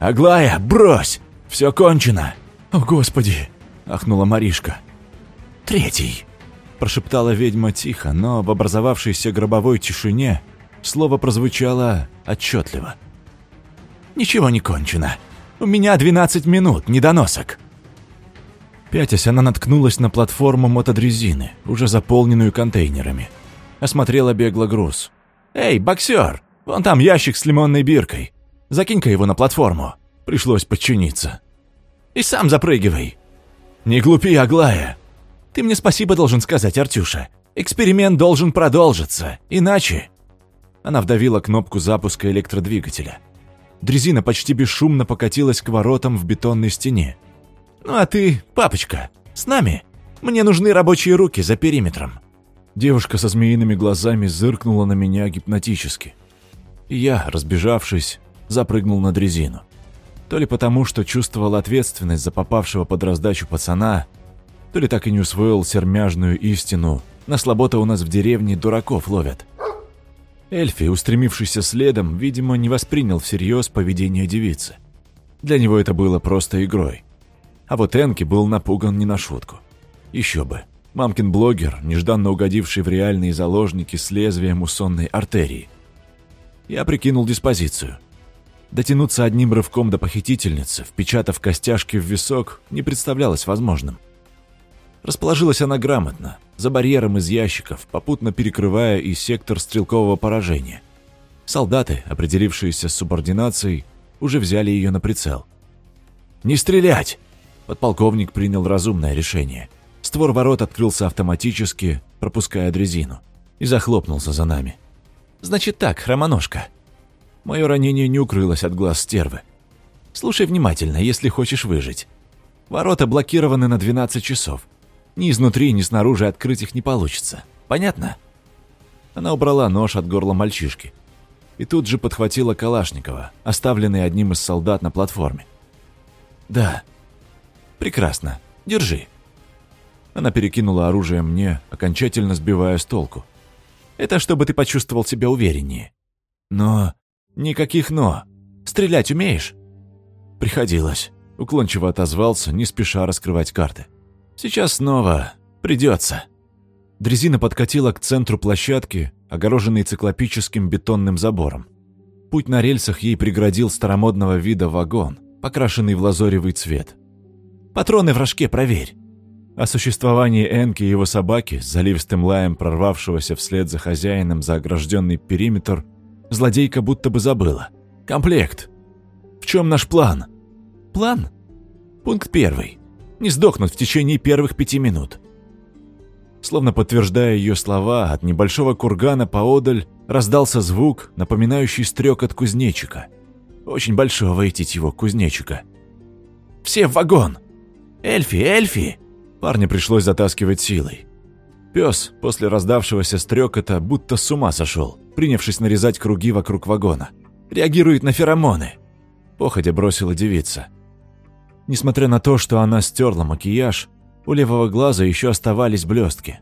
«Аглая, брось! Все кончено!» «О, Господи!» – ахнула Маришка. «Третий!» – прошептала ведьма тихо, но в образовавшейся гробовой тишине слово прозвучало отчетливо. «Ничего не кончено. У меня 12 минут, недоносок!» Пятясь, она наткнулась на платформу мотодрезины, уже заполненную контейнерами. Осмотрела бегло груз. «Эй, боксер! Вон там ящик с лимонной биркой. Закинь-ка его на платформу». Пришлось подчиниться. «И сам запрыгивай». «Не глупи, Аглая. Ты мне спасибо должен сказать, Артюша. Эксперимент должен продолжиться, иначе...» Она вдавила кнопку запуска электродвигателя. Дрезина почти бесшумно покатилась к воротам в бетонной стене. «Ну а ты, папочка, с нами? Мне нужны рабочие руки за периметром». Девушка со змеиными глазами зыркнула на меня гипнотически. Я, разбежавшись, запрыгнул на дрезину. То ли потому, что чувствовал ответственность за попавшего под раздачу пацана, то ли так и не усвоил сермяжную истину «на слабо у нас в деревне дураков ловят». Эльфи, устремившийся следом, видимо, не воспринял всерьез поведение девицы. Для него это было просто игрой. А вот Энки был напуган не на шутку. Еще бы. Мамкин блогер, нежданно угодивший в реальные заложники с лезвием у сонной артерии. Я прикинул диспозицию. Дотянуться одним рывком до похитительницы, впечатав костяшки в висок, не представлялось возможным. Расположилась она грамотно, за барьером из ящиков, попутно перекрывая и сектор стрелкового поражения. Солдаты, определившиеся с субординацией, уже взяли ее на прицел. «Не стрелять!» Подполковник принял разумное решение. Створ ворот открылся автоматически, пропуская дрезину, и захлопнулся за нами. «Значит так, хромоножка». Мое ранение не укрылось от глаз стервы. «Слушай внимательно, если хочешь выжить. Ворота блокированы на 12 часов. Ни изнутри, ни снаружи открыть их не получится. Понятно?» Она убрала нож от горла мальчишки. И тут же подхватила Калашникова, оставленный одним из солдат на платформе. «Да, Прекрасно. Держи. Она перекинула оружие мне, окончательно сбивая с толку. Это чтобы ты почувствовал себя увереннее. Но... Никаких «но». Стрелять умеешь? Приходилось. Уклончиво отозвался, не спеша раскрывать карты. Сейчас снова придется. Дрезина подкатила к центру площадки, огороженной циклопическим бетонным забором. Путь на рельсах ей преградил старомодного вида вагон, покрашенный в лазоревый цвет. Патроны в рожке проверь». О существовании Энки и его собаки, с заливистым лаем прорвавшегося вслед за хозяином за огражденный периметр, злодейка будто бы забыла. «Комплект. В чем наш план?» «План?» Пункт первый. Не сдохнуть в течение первых пяти минут. Словно подтверждая ее слова, от небольшого кургана поодаль раздался звук, напоминающий стрекот кузнечика. Очень большого идти его кузнечика. «Все в вагон!» «Эльфи, Эльфи!» Парня пришлось затаскивать силой. Пес после раздавшегося стрекота будто с ума сошел, принявшись нарезать круги вокруг вагона. Реагирует на феромоны. Походя бросила девица. Несмотря на то, что она стерла макияж, у левого глаза еще оставались блестки.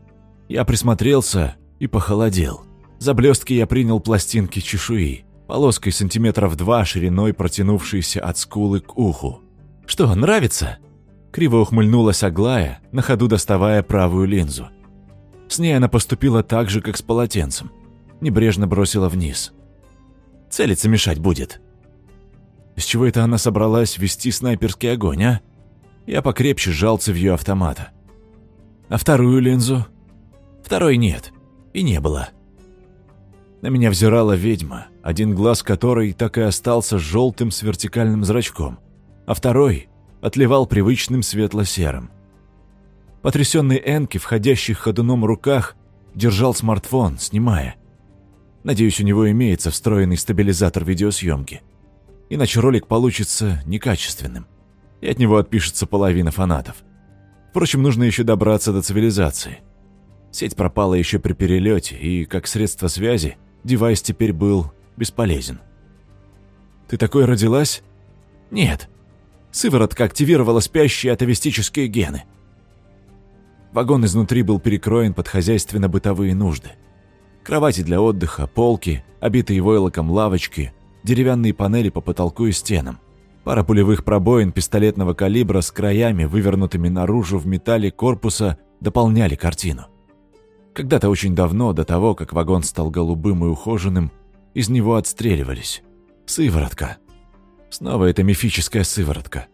Я присмотрелся и похолодел. За блестки я принял пластинки чешуи, полоской сантиметров два шириной протянувшейся от скулы к уху. «Что, нравится?» Криво ухмыльнулась Аглая, на ходу доставая правую линзу. С ней она поступила так же, как с полотенцем. Небрежно бросила вниз. Целиться мешать будет. С чего это она собралась вести снайперский огонь, а? Я покрепче сжал цевью автомата. А вторую линзу? Второй нет. И не было. На меня взирала ведьма, один глаз которой так и остался желтым с вертикальным зрачком, а второй отливал привычным светло-серым. Потрясенный Энки, входящий ходуном руках, держал смартфон, снимая. Надеюсь, у него имеется встроенный стабилизатор видеосъемки. Иначе ролик получится некачественным, и от него отпишется половина фанатов. Впрочем, нужно еще добраться до цивилизации. Сеть пропала еще при перелете, и, как средство связи, девайс теперь был бесполезен. «Ты такой родилась?» «Нет. Сыворотка активировала спящие атовистические гены». Вагон изнутри был перекроен под хозяйственно-бытовые нужды. Кровати для отдыха, полки, обитые войлоком лавочки, деревянные панели по потолку и стенам. Пара пулевых пробоин пистолетного калибра с краями, вывернутыми наружу в металле корпуса, дополняли картину. Когда-то очень давно, до того, как вагон стал голубым и ухоженным, из него отстреливались. Сыворотка. Снова эта мифическая сыворотка.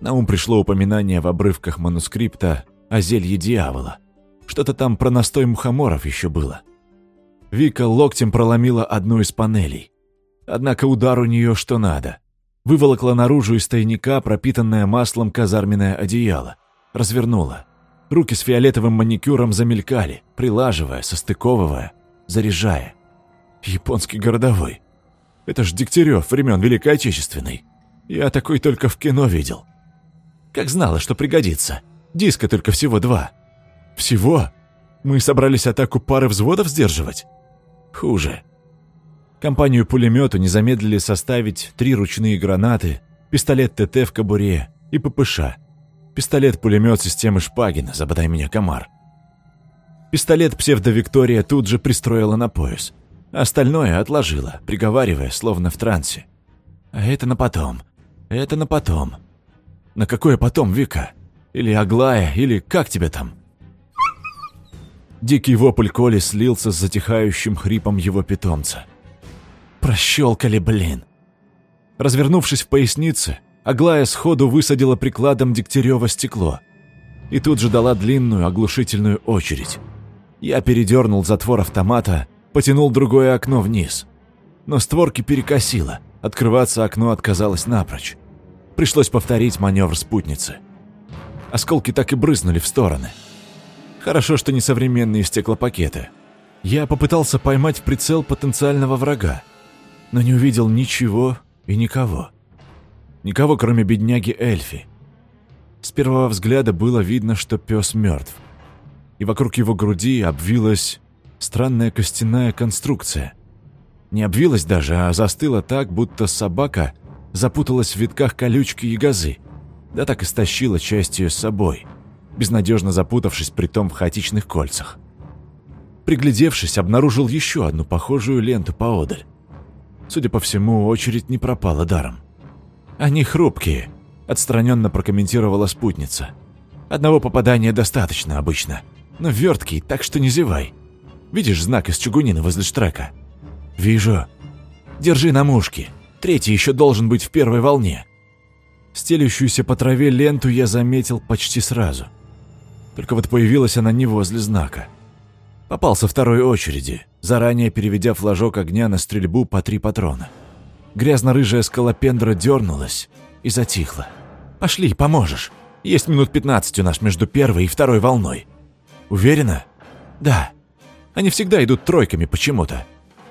На ум пришло упоминание в обрывках манускрипта о зелье дьявола. Что-то там про настой мухоморов еще было. Вика локтем проломила одну из панелей. Однако удар у нее что надо. Выволокла наружу из тайника пропитанное маслом казарменное одеяло. Развернула. Руки с фиолетовым маникюром замелькали, прилаживая, состыковывая, заряжая. Японский городовой. Это ж Дегтярев времен Великой Отечественной. Я такой только в кино видел. Как знала, что пригодится. Диска только всего два. Всего? Мы собрались атаку пары взводов сдерживать? Хуже. Компанию пулемету не замедлили составить три ручные гранаты, пистолет ТТ в кобуре и ППШ. Пистолет-пулемет системы Шпагина, забодай меня, комар. Пистолет псевдо-Виктория тут же пристроила на пояс. Остальное отложила, приговаривая, словно в трансе. А это на потом. Это на потом. На какое потом, Вика? Или Аглая, или как тебя там? Дикий вопль Коли слился с затихающим хрипом его питомца. Прощелкали, блин. Развернувшись в пояснице, Аглая сходу высадила прикладом Дегтярева стекло. И тут же дала длинную оглушительную очередь. Я передернул затвор автомата, потянул другое окно вниз. Но створки перекосило, открываться окно отказалось напрочь. Пришлось повторить маневр спутницы. Осколки так и брызнули в стороны. Хорошо, что не современные стеклопакеты. Я попытался поймать в прицел потенциального врага, но не увидел ничего и никого. Никого, кроме бедняги Эльфи. С первого взгляда было видно, что пес мертв. И вокруг его груди обвилась странная костяная конструкция. Не обвилась даже, а застыла так, будто собака запуталась в витках колючки и газы. Да так и стащила часть ее с собой, безнадежно запутавшись при том в хаотичных кольцах. Приглядевшись, обнаружил еще одну похожую ленту поодаль. Судя по всему, очередь не пропала даром. «Они хрупкие», — отстраненно прокомментировала спутница. «Одного попадания достаточно обычно, но верткий, так что не зевай. Видишь знак из чугунины возле штрека?» «Вижу. Держи на мушке. Третий еще должен быть в первой волне». Стелющуюся по траве ленту я заметил почти сразу. Только вот появилась она не возле знака. Попался второй очереди, заранее переведя флажок огня на стрельбу по три патрона. Грязно-рыжая скалопендра дернулась и затихла. «Пошли, поможешь. Есть минут пятнадцать у нас между первой и второй волной». «Уверена?» «Да. Они всегда идут тройками почему-то.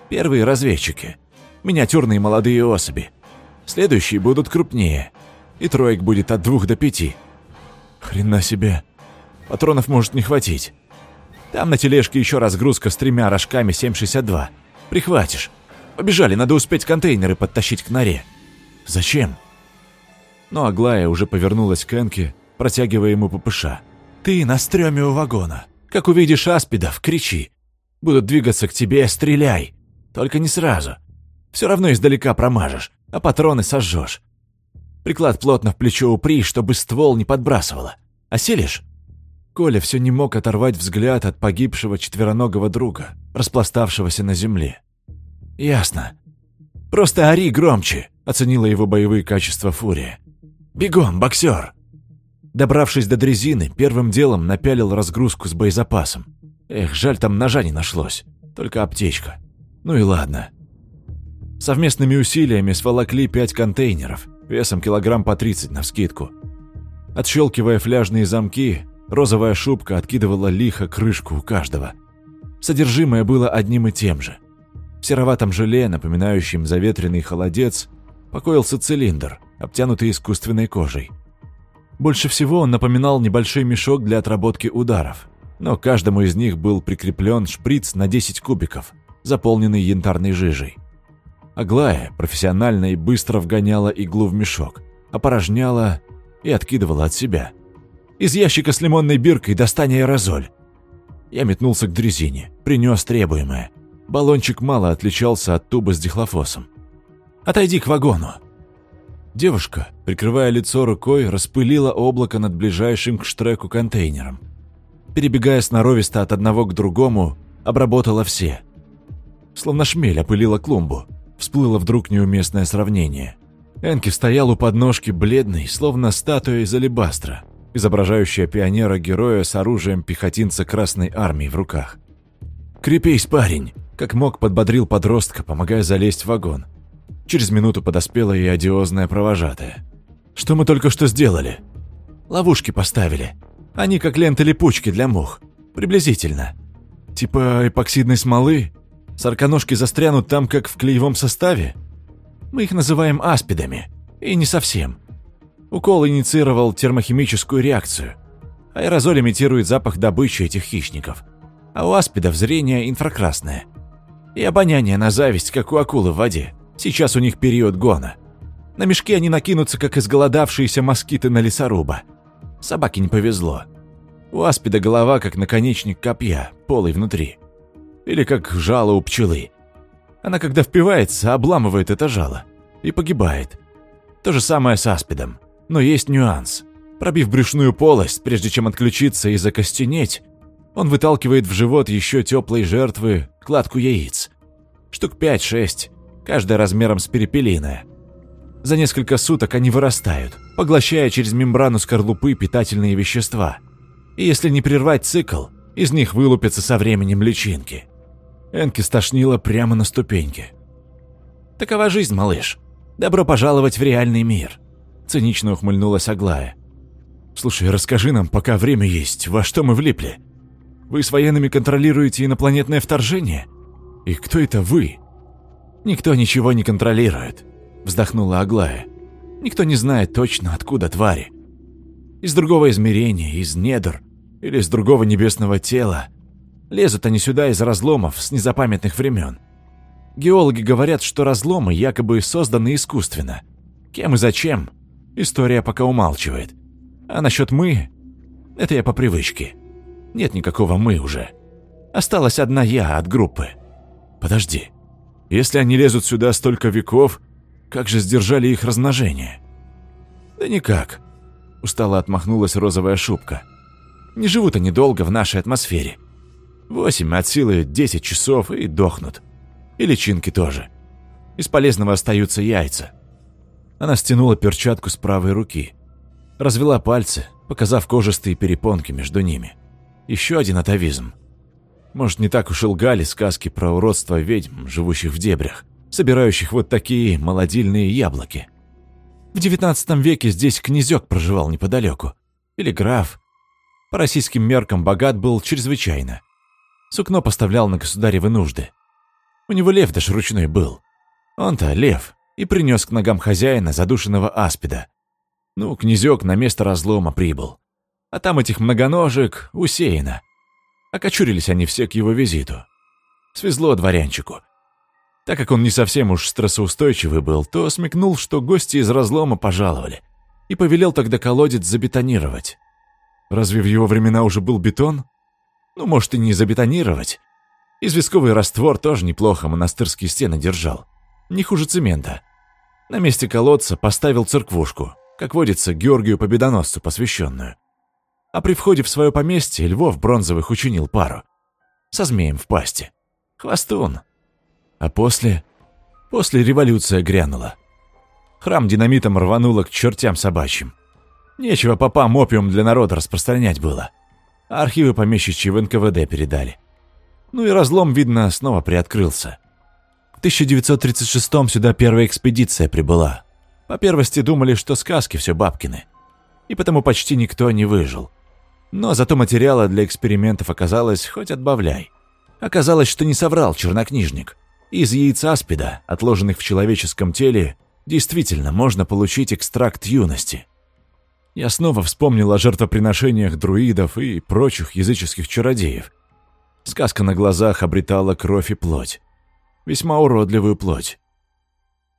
Первые разведчики. Миниатюрные молодые особи. Следующие будут крупнее. И троек будет от двух до пяти». «Хрена себе. Патронов может не хватить. Там на тележке еще разгрузка с тремя рожками 7,62. Прихватишь. Побежали, надо успеть контейнеры подтащить к норе. Зачем? Но Аглая уже повернулась к Энке, протягивая ему ППШ. Ты на стреме у вагона. Как увидишь аспидов, кричи. Будут двигаться к тебе, стреляй. Только не сразу. Все равно издалека промажешь, а патроны сожжешь. Приклад плотно в плечо упри, чтобы ствол не подбрасывало. Осилишь? Коля все не мог оторвать взгляд от погибшего четвероногого друга, распластавшегося на земле. «Ясно. Просто ори громче», — оценила его боевые качества Фурия. «Бегом, боксер!» Добравшись до дрезины, первым делом напялил разгрузку с боезапасом. Эх, жаль, там ножа не нашлось. Только аптечка. Ну и ладно. Совместными усилиями сволокли пять контейнеров, весом килограмм по 30 навскидку. Отщелкивая фляжные замки, розовая шубка откидывала лихо крышку у каждого. Содержимое было одним и тем же. В сероватом желе, напоминающем заветренный холодец, покоился цилиндр, обтянутый искусственной кожей. Больше всего он напоминал небольшой мешок для отработки ударов, но каждому из них был прикреплен шприц на 10 кубиков, заполненный янтарной жижей. Аглая профессионально и быстро вгоняла иглу в мешок, опорожняла и откидывала от себя. «Из ящика с лимонной биркой достань аэрозоль!» Я метнулся к дрезине, принес требуемое. Баллончик мало отличался от туба с дихлофосом. «Отойди к вагону!» Девушка, прикрывая лицо рукой, распылила облако над ближайшим к штреку контейнером. Перебегая сноровисто от одного к другому, обработала все. Словно шмель опылила клумбу. Всплыло вдруг неуместное сравнение. Энки стоял у подножки бледный, словно статуя из алебастра, изображающая пионера-героя с оружием пехотинца Красной Армии в руках. «Крепись, парень!» Как мог, подбодрил подростка, помогая залезть в вагон. Через минуту подоспела и одиозная провожатая. «Что мы только что сделали?» «Ловушки поставили. Они как ленты-липучки для мух. Приблизительно. Типа эпоксидной смолы? Сороконожки застрянут там, как в клеевом составе? Мы их называем аспидами. И не совсем. Укол инициировал термохимическую реакцию. Аэрозоль имитирует запах добычи этих хищников. А у аспидов зрение инфракрасное. И обоняние на зависть, как у акулы в воде. Сейчас у них период гона. На мешки они накинутся, как изголодавшиеся москиты на лесоруба. Собаке не повезло. У аспида голова, как наконечник копья, полый внутри. Или как жало у пчелы. Она, когда впивается, обламывает это жало. И погибает. То же самое с аспидом. Но есть нюанс. Пробив брюшную полость, прежде чем отключиться и закостенеть, он выталкивает в живот еще теплой жертвы кладку яиц. Штук 5-6, каждая размером с перепелиное. За несколько суток они вырастают, поглощая через мембрану скорлупы питательные вещества. И если не прервать цикл, из них вылупятся со временем личинки. Энки стошнила прямо на ступеньке. «Такова жизнь, малыш. Добро пожаловать в реальный мир», — цинично ухмыльнулась Аглая. «Слушай, расскажи нам, пока время есть, во что мы влипли?» Вы с военными контролируете инопланетное вторжение? И кто это вы?» «Никто ничего не контролирует», — вздохнула Аглая. «Никто не знает точно, откуда твари. Из другого измерения, из недр или из другого небесного тела. Лезут они сюда из разломов с незапамятных времен. Геологи говорят, что разломы якобы созданы искусственно. Кем и зачем? История пока умалчивает. А насчет «мы» — это я по привычке. Нет никакого «мы» уже. Осталась одна я от группы. Подожди. Если они лезут сюда столько веков, как же сдержали их размножение? Да никак. Устало отмахнулась розовая шубка. Не живут они долго в нашей атмосфере. Восемь от силы десять часов и дохнут. И личинки тоже. Из полезного остаются яйца. Она стянула перчатку с правой руки. Развела пальцы, показав кожистые перепонки между ними. Еще один атовизм. Может, не так уж и лгали сказки про уродство ведьм, живущих в дебрях, собирающих вот такие молодильные яблоки. В девятнадцатом веке здесь князек проживал неподалеку. Или граф. По российским меркам богат был чрезвычайно. Сукно поставлял на государевы нужды. У него лев даже ручной был. Он-то лев и принес к ногам хозяина задушенного аспида. Ну, князек на место разлома прибыл а там этих многоножек усеяно. Окочурились они все к его визиту. Свезло дворянчику. Так как он не совсем уж стрессоустойчивый был, то смекнул, что гости из разлома пожаловали, и повелел тогда колодец забетонировать. Разве в его времена уже был бетон? Ну, может, и не забетонировать. Известковый раствор тоже неплохо монастырские стены держал. Не хуже цемента. На месте колодца поставил церквушку, как водится, Георгию Победоносцу посвященную а при входе в свое поместье львов бронзовых учинил пару. Со змеем в пасти. Хвостун. А после... После революция грянула. Храм динамитом рвануло к чертям собачьим. Нечего попам опиум для народа распространять было. А архивы помещичьи в НКВД передали. Ну и разлом, видно, снова приоткрылся. В 1936-м сюда первая экспедиция прибыла. По первости думали, что сказки все бабкины. И потому почти никто не выжил. Но зато материала для экспериментов оказалось хоть отбавляй. Оказалось, что не соврал чернокнижник. Из яиц аспида, отложенных в человеческом теле, действительно можно получить экстракт юности. Я снова вспомнил о жертвоприношениях друидов и прочих языческих чародеев. Сказка на глазах обретала кровь и плоть. Весьма уродливую плоть.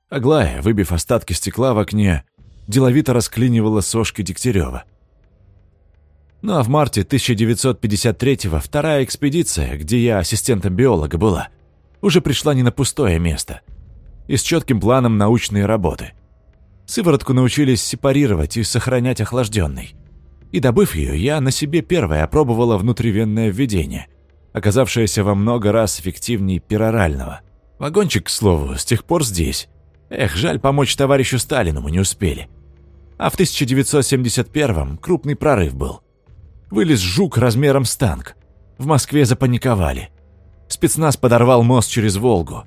Аглая, выбив остатки стекла в окне, деловито расклинивала сошки Дегтярева. Ну а в марте 1953-го вторая экспедиция, где я ассистентом биолога была, уже пришла не на пустое место. И с четким планом научной работы. Сыворотку научились сепарировать и сохранять охлажденной. И добыв ее, я на себе первой опробовала внутривенное введение, оказавшееся во много раз эффективнее перорального. Вагончик, к слову, с тех пор здесь. Эх, жаль, помочь товарищу Сталину мы не успели. А в 1971-м крупный прорыв был. Вылез жук размером с танк. В Москве запаниковали. Спецназ подорвал мост через Волгу.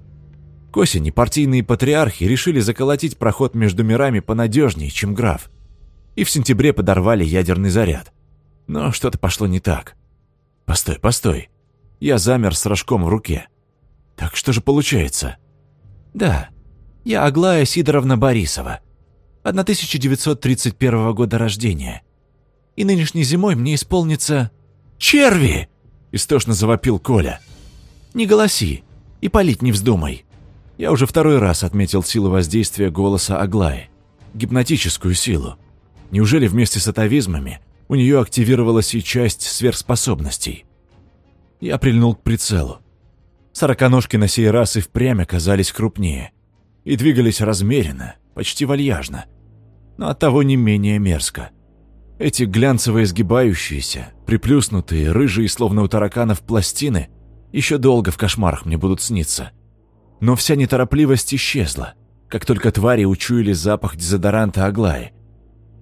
К осени партийные патриархи решили заколотить проход между мирами понадежнее, чем граф. И в сентябре подорвали ядерный заряд. Но что-то пошло не так. Постой, постой. Я замер с рожком в руке. Так что же получается? Да, я Аглая Сидоровна Борисова. 1931 года рождения. И нынешней зимой мне исполнится... «Черви!» – истошно завопил Коля. «Не голоси и палить не вздумай». Я уже второй раз отметил силу воздействия голоса Аглаи. Гипнотическую силу. Неужели вместе с атовизмами у нее активировалась и часть сверхспособностей? Я прильнул к прицелу. Сороконожки на сей раз и впрямь оказались крупнее. И двигались размеренно, почти вальяжно. Но оттого не менее мерзко. Эти глянцевые сгибающиеся, приплюснутые, рыжие, словно у тараканов, пластины еще долго в кошмарах мне будут сниться. Но вся неторопливость исчезла, как только твари учуяли запах дезодоранта Аглаи.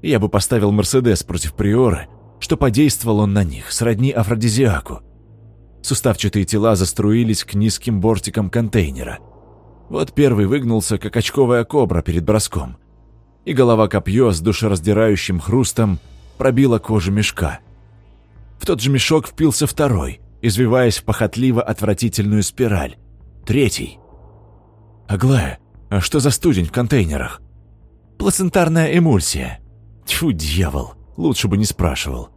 Я бы поставил Мерседес против Приоры, что подействовал он на них, сродни афродизиаку. Суставчатые тела заструились к низким бортикам контейнера. Вот первый выгнулся, как очковая кобра перед броском. И голова-копье с душераздирающим хрустом пробила кожу мешка. В тот же мешок впился второй, извиваясь в похотливо-отвратительную спираль. Третий. «Аглая, а что за студень в контейнерах?» «Плацентарная эмульсия». Тьфу, дьявол, лучше бы не спрашивал.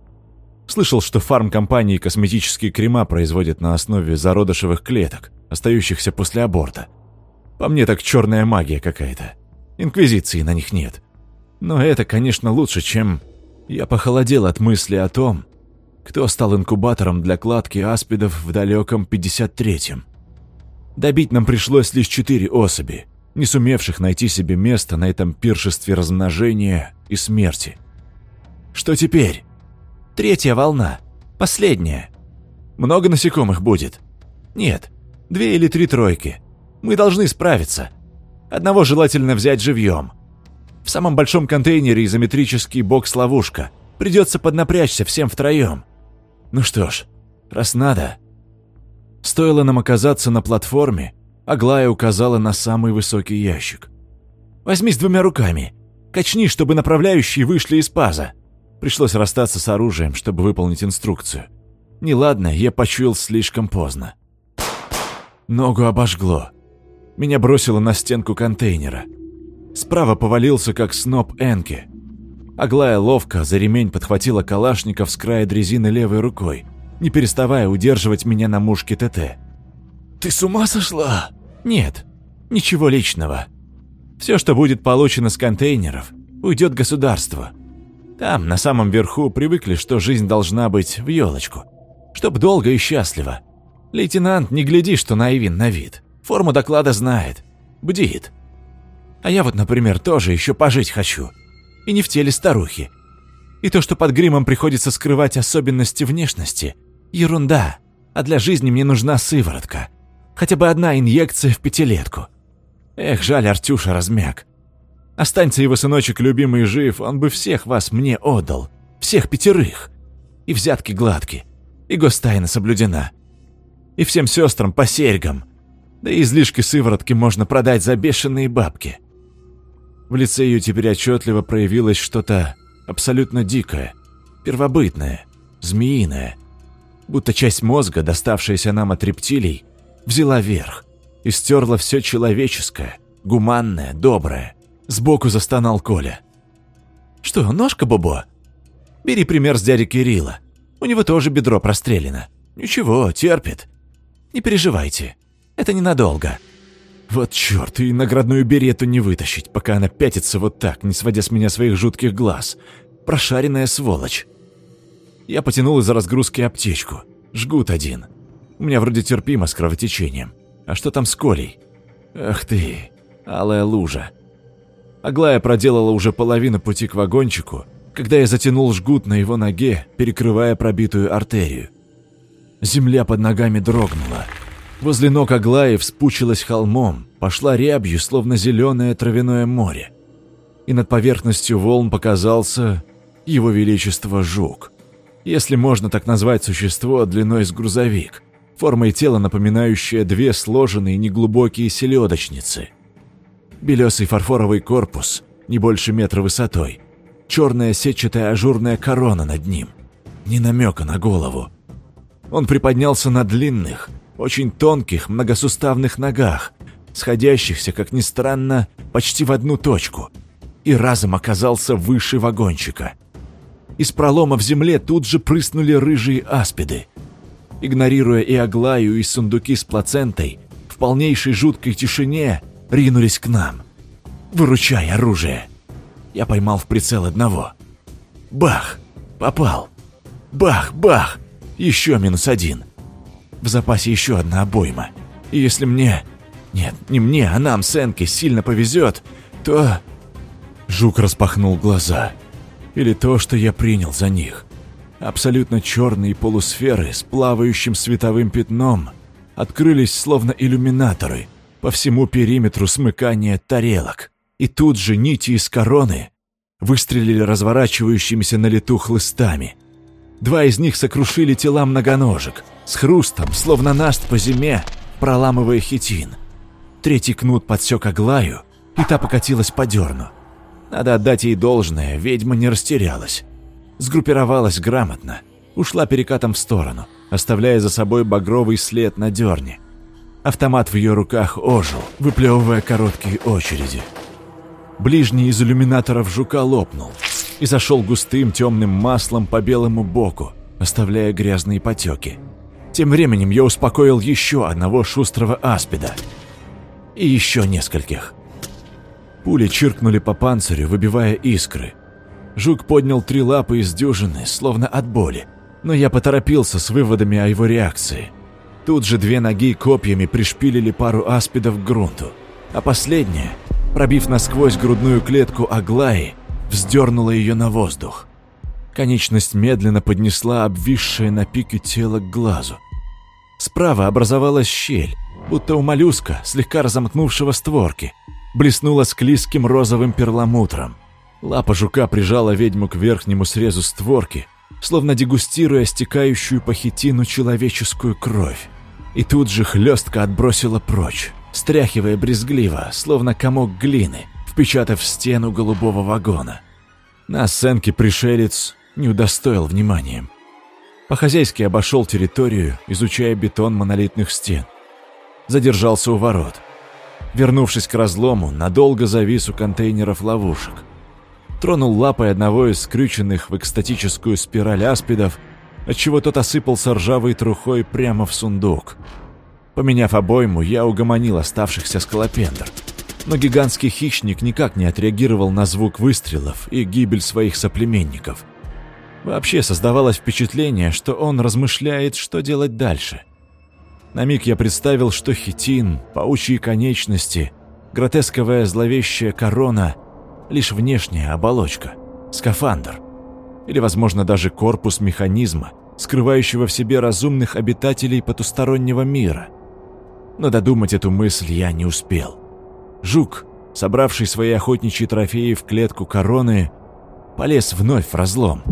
Слышал, что фармкомпании косметические крема производят на основе зародышевых клеток, остающихся после аборта. По мне так черная магия какая-то. Инквизиции на них нет. Но это, конечно, лучше, чем... Я похолодел от мысли о том, кто стал инкубатором для кладки аспидов в далеком 53-м. Добить нам пришлось лишь четыре особи, не сумевших найти себе место на этом пиршестве размножения и смерти. Что теперь? Третья волна. Последняя. Много насекомых будет? Нет. Две или три тройки. Мы должны справиться. Одного желательно взять живьем. В самом большом контейнере изометрический бокс-ловушка. Придется поднапрячься всем втроем. Ну что ж, раз надо... Стоило нам оказаться на платформе, Аглая указала на самый высокий ящик. «Возьми с двумя руками. Качни, чтобы направляющие вышли из паза. Пришлось расстаться с оружием, чтобы выполнить инструкцию. Неладно, я почуял слишком поздно. Ногу обожгло. Меня бросило на стенку контейнера. Справа повалился, как сноп Энки. Аглая ловко за ремень подхватила калашников с края дрезины левой рукой, не переставая удерживать меня на мушке ТТ. «Ты с ума сошла?» «Нет, ничего личного. Все, что будет получено с контейнеров, уйдет государству. Там, на самом верху, привыкли, что жизнь должна быть в елочку. Чтоб долго и счастливо. Лейтенант, не гляди, что наивен на вид. Форму доклада знает. Бдит. А я вот, например, тоже еще пожить хочу. И не в теле старухи. И то, что под гримом приходится скрывать особенности внешности – ерунда. А для жизни мне нужна сыворотка. Хотя бы одна инъекция в пятилетку. Эх, жаль, Артюша размяк. Останься его сыночек любимый жив, он бы всех вас мне отдал. Всех пятерых. И взятки гладки. И гостайна соблюдена. И всем сестрам по серьгам. Да и излишки сыворотки можно продать за бешеные бабки. В лице ее теперь отчетливо проявилось что-то абсолютно дикое, первобытное, змеиное. Будто часть мозга, доставшаяся нам от рептилий, взяла верх и стерла все человеческое, гуманное, доброе. Сбоку застонал Коля. «Что, ножка, Бобо? Бери пример с дяди Кирилла. У него тоже бедро прострелено. Ничего, терпит. Не переживайте, это ненадолго». Вот черт, и наградную берету не вытащить, пока она пятится вот так, не сводя с меня своих жутких глаз. Прошаренная сволочь. Я потянул из разгрузки аптечку. Жгут один. У меня вроде терпимо с кровотечением. А что там с Колей? Ах ты, алая лужа. Аглая проделала уже половину пути к вагончику, когда я затянул жгут на его ноге, перекрывая пробитую артерию. Земля под ногами дрогнула. Возле ног Аглаи вспучилась холмом, пошла рябью, словно зеленое травяное море. И над поверхностью волн показался его величество жук. Если можно так назвать существо длиной с грузовик, формой тела напоминающее две сложенные неглубокие селедочницы. Белесый фарфоровый корпус, не больше метра высотой, черная сетчатая ажурная корона над ним, ни намека на голову. Он приподнялся на длинных, очень тонких, многосуставных ногах, сходящихся, как ни странно, почти в одну точку, и разом оказался выше вагончика. Из пролома в земле тут же прыснули рыжие аспиды. Игнорируя и Аглаю, и сундуки с плацентой, в полнейшей жуткой тишине ринулись к нам. «Выручай оружие!» Я поймал в прицел одного. Бах! Попал! Бах, бах! Еще минус один. В запасе еще одна обойма. И если мне... Нет, не мне, а нам с Энки сильно повезет, то... Жук распахнул глаза. Или то, что я принял за них. Абсолютно черные полусферы с плавающим световым пятном открылись словно иллюминаторы по всему периметру смыкания тарелок. И тут же нити из короны выстрелили разворачивающимися на лету хлыстами. Два из них сокрушили тела многоножек, с хрустом, словно наст по зиме, проламывая хитин. Третий кнут подсек Аглаю, и та покатилась по дерну. Надо отдать ей должное, ведьма не растерялась. Сгруппировалась грамотно, ушла перекатом в сторону, оставляя за собой багровый след на дерне. Автомат в ее руках ожил, выплевывая короткие очереди. Ближний из иллюминаторов жука лопнул и зашел густым темным маслом по белому боку, оставляя грязные потеки. Тем временем я успокоил еще одного шустрого аспида. И еще нескольких. Пули чиркнули по панцирю, выбивая искры. Жук поднял три лапы из дюжины, словно от боли, но я поторопился с выводами о его реакции. Тут же две ноги копьями пришпилили пару аспидов к грунту, а последняя пробив насквозь грудную клетку Аглаи, вздернула ее на воздух. Конечность медленно поднесла обвисшее на пике тело к глазу. Справа образовалась щель, будто у моллюска, слегка разомкнувшего створки. Блеснула склизким розовым перламутром. Лапа жука прижала ведьму к верхнему срезу створки, словно дегустируя стекающую по хитину человеческую кровь. И тут же хлестко отбросила прочь стряхивая брезгливо, словно комок глины, впечатав стену голубого вагона. На сценке пришелец не удостоил вниманием. По-хозяйски обошел территорию, изучая бетон монолитных стен. Задержался у ворот. Вернувшись к разлому, надолго завис у контейнеров ловушек. Тронул лапой одного из скрюченных в экстатическую спираль аспидов, отчего тот осыпался ржавой трухой прямо в сундук. Поменяв обойму, я угомонил оставшихся скалопендр. Но гигантский хищник никак не отреагировал на звук выстрелов и гибель своих соплеменников. Вообще создавалось впечатление, что он размышляет, что делать дальше. На миг я представил, что хитин, паучьи конечности, гротесковая зловещая корона — лишь внешняя оболочка, скафандр. Или, возможно, даже корпус механизма, скрывающего в себе разумных обитателей потустороннего мира — но додумать эту мысль я не успел. Жук, собравший свои охотничьи трофеи в клетку короны, полез вновь в разлом,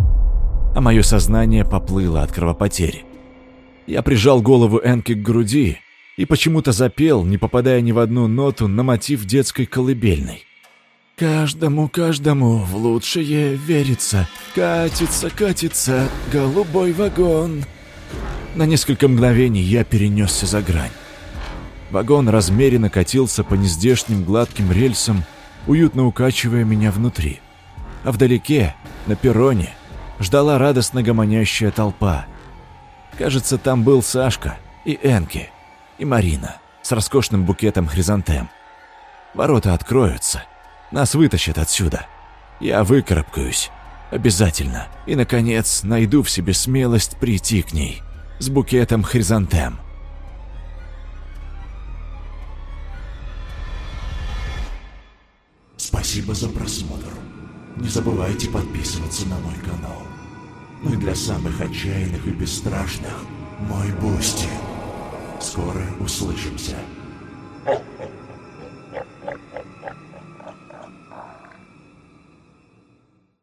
а мое сознание поплыло от кровопотери. Я прижал голову Энки к груди и почему-то запел, не попадая ни в одну ноту, на мотив детской колыбельной. «Каждому, каждому в лучшее верится, катится, катится голубой вагон». На несколько мгновений я перенесся за грань. Вагон размеренно катился по нездешним гладким рельсам, уютно укачивая меня внутри. А вдалеке, на перроне, ждала радостно гомонящая толпа. Кажется, там был Сашка и Энки, и Марина с роскошным букетом хризантем. Ворота откроются, нас вытащат отсюда. Я выкарабкаюсь, обязательно, и, наконец, найду в себе смелость прийти к ней с букетом хризантем. Спасибо за просмотр. Не забывайте подписываться на мой канал. Ну и для самых отчаянных и бесстрашных, мой Бусти. Скоро услышимся.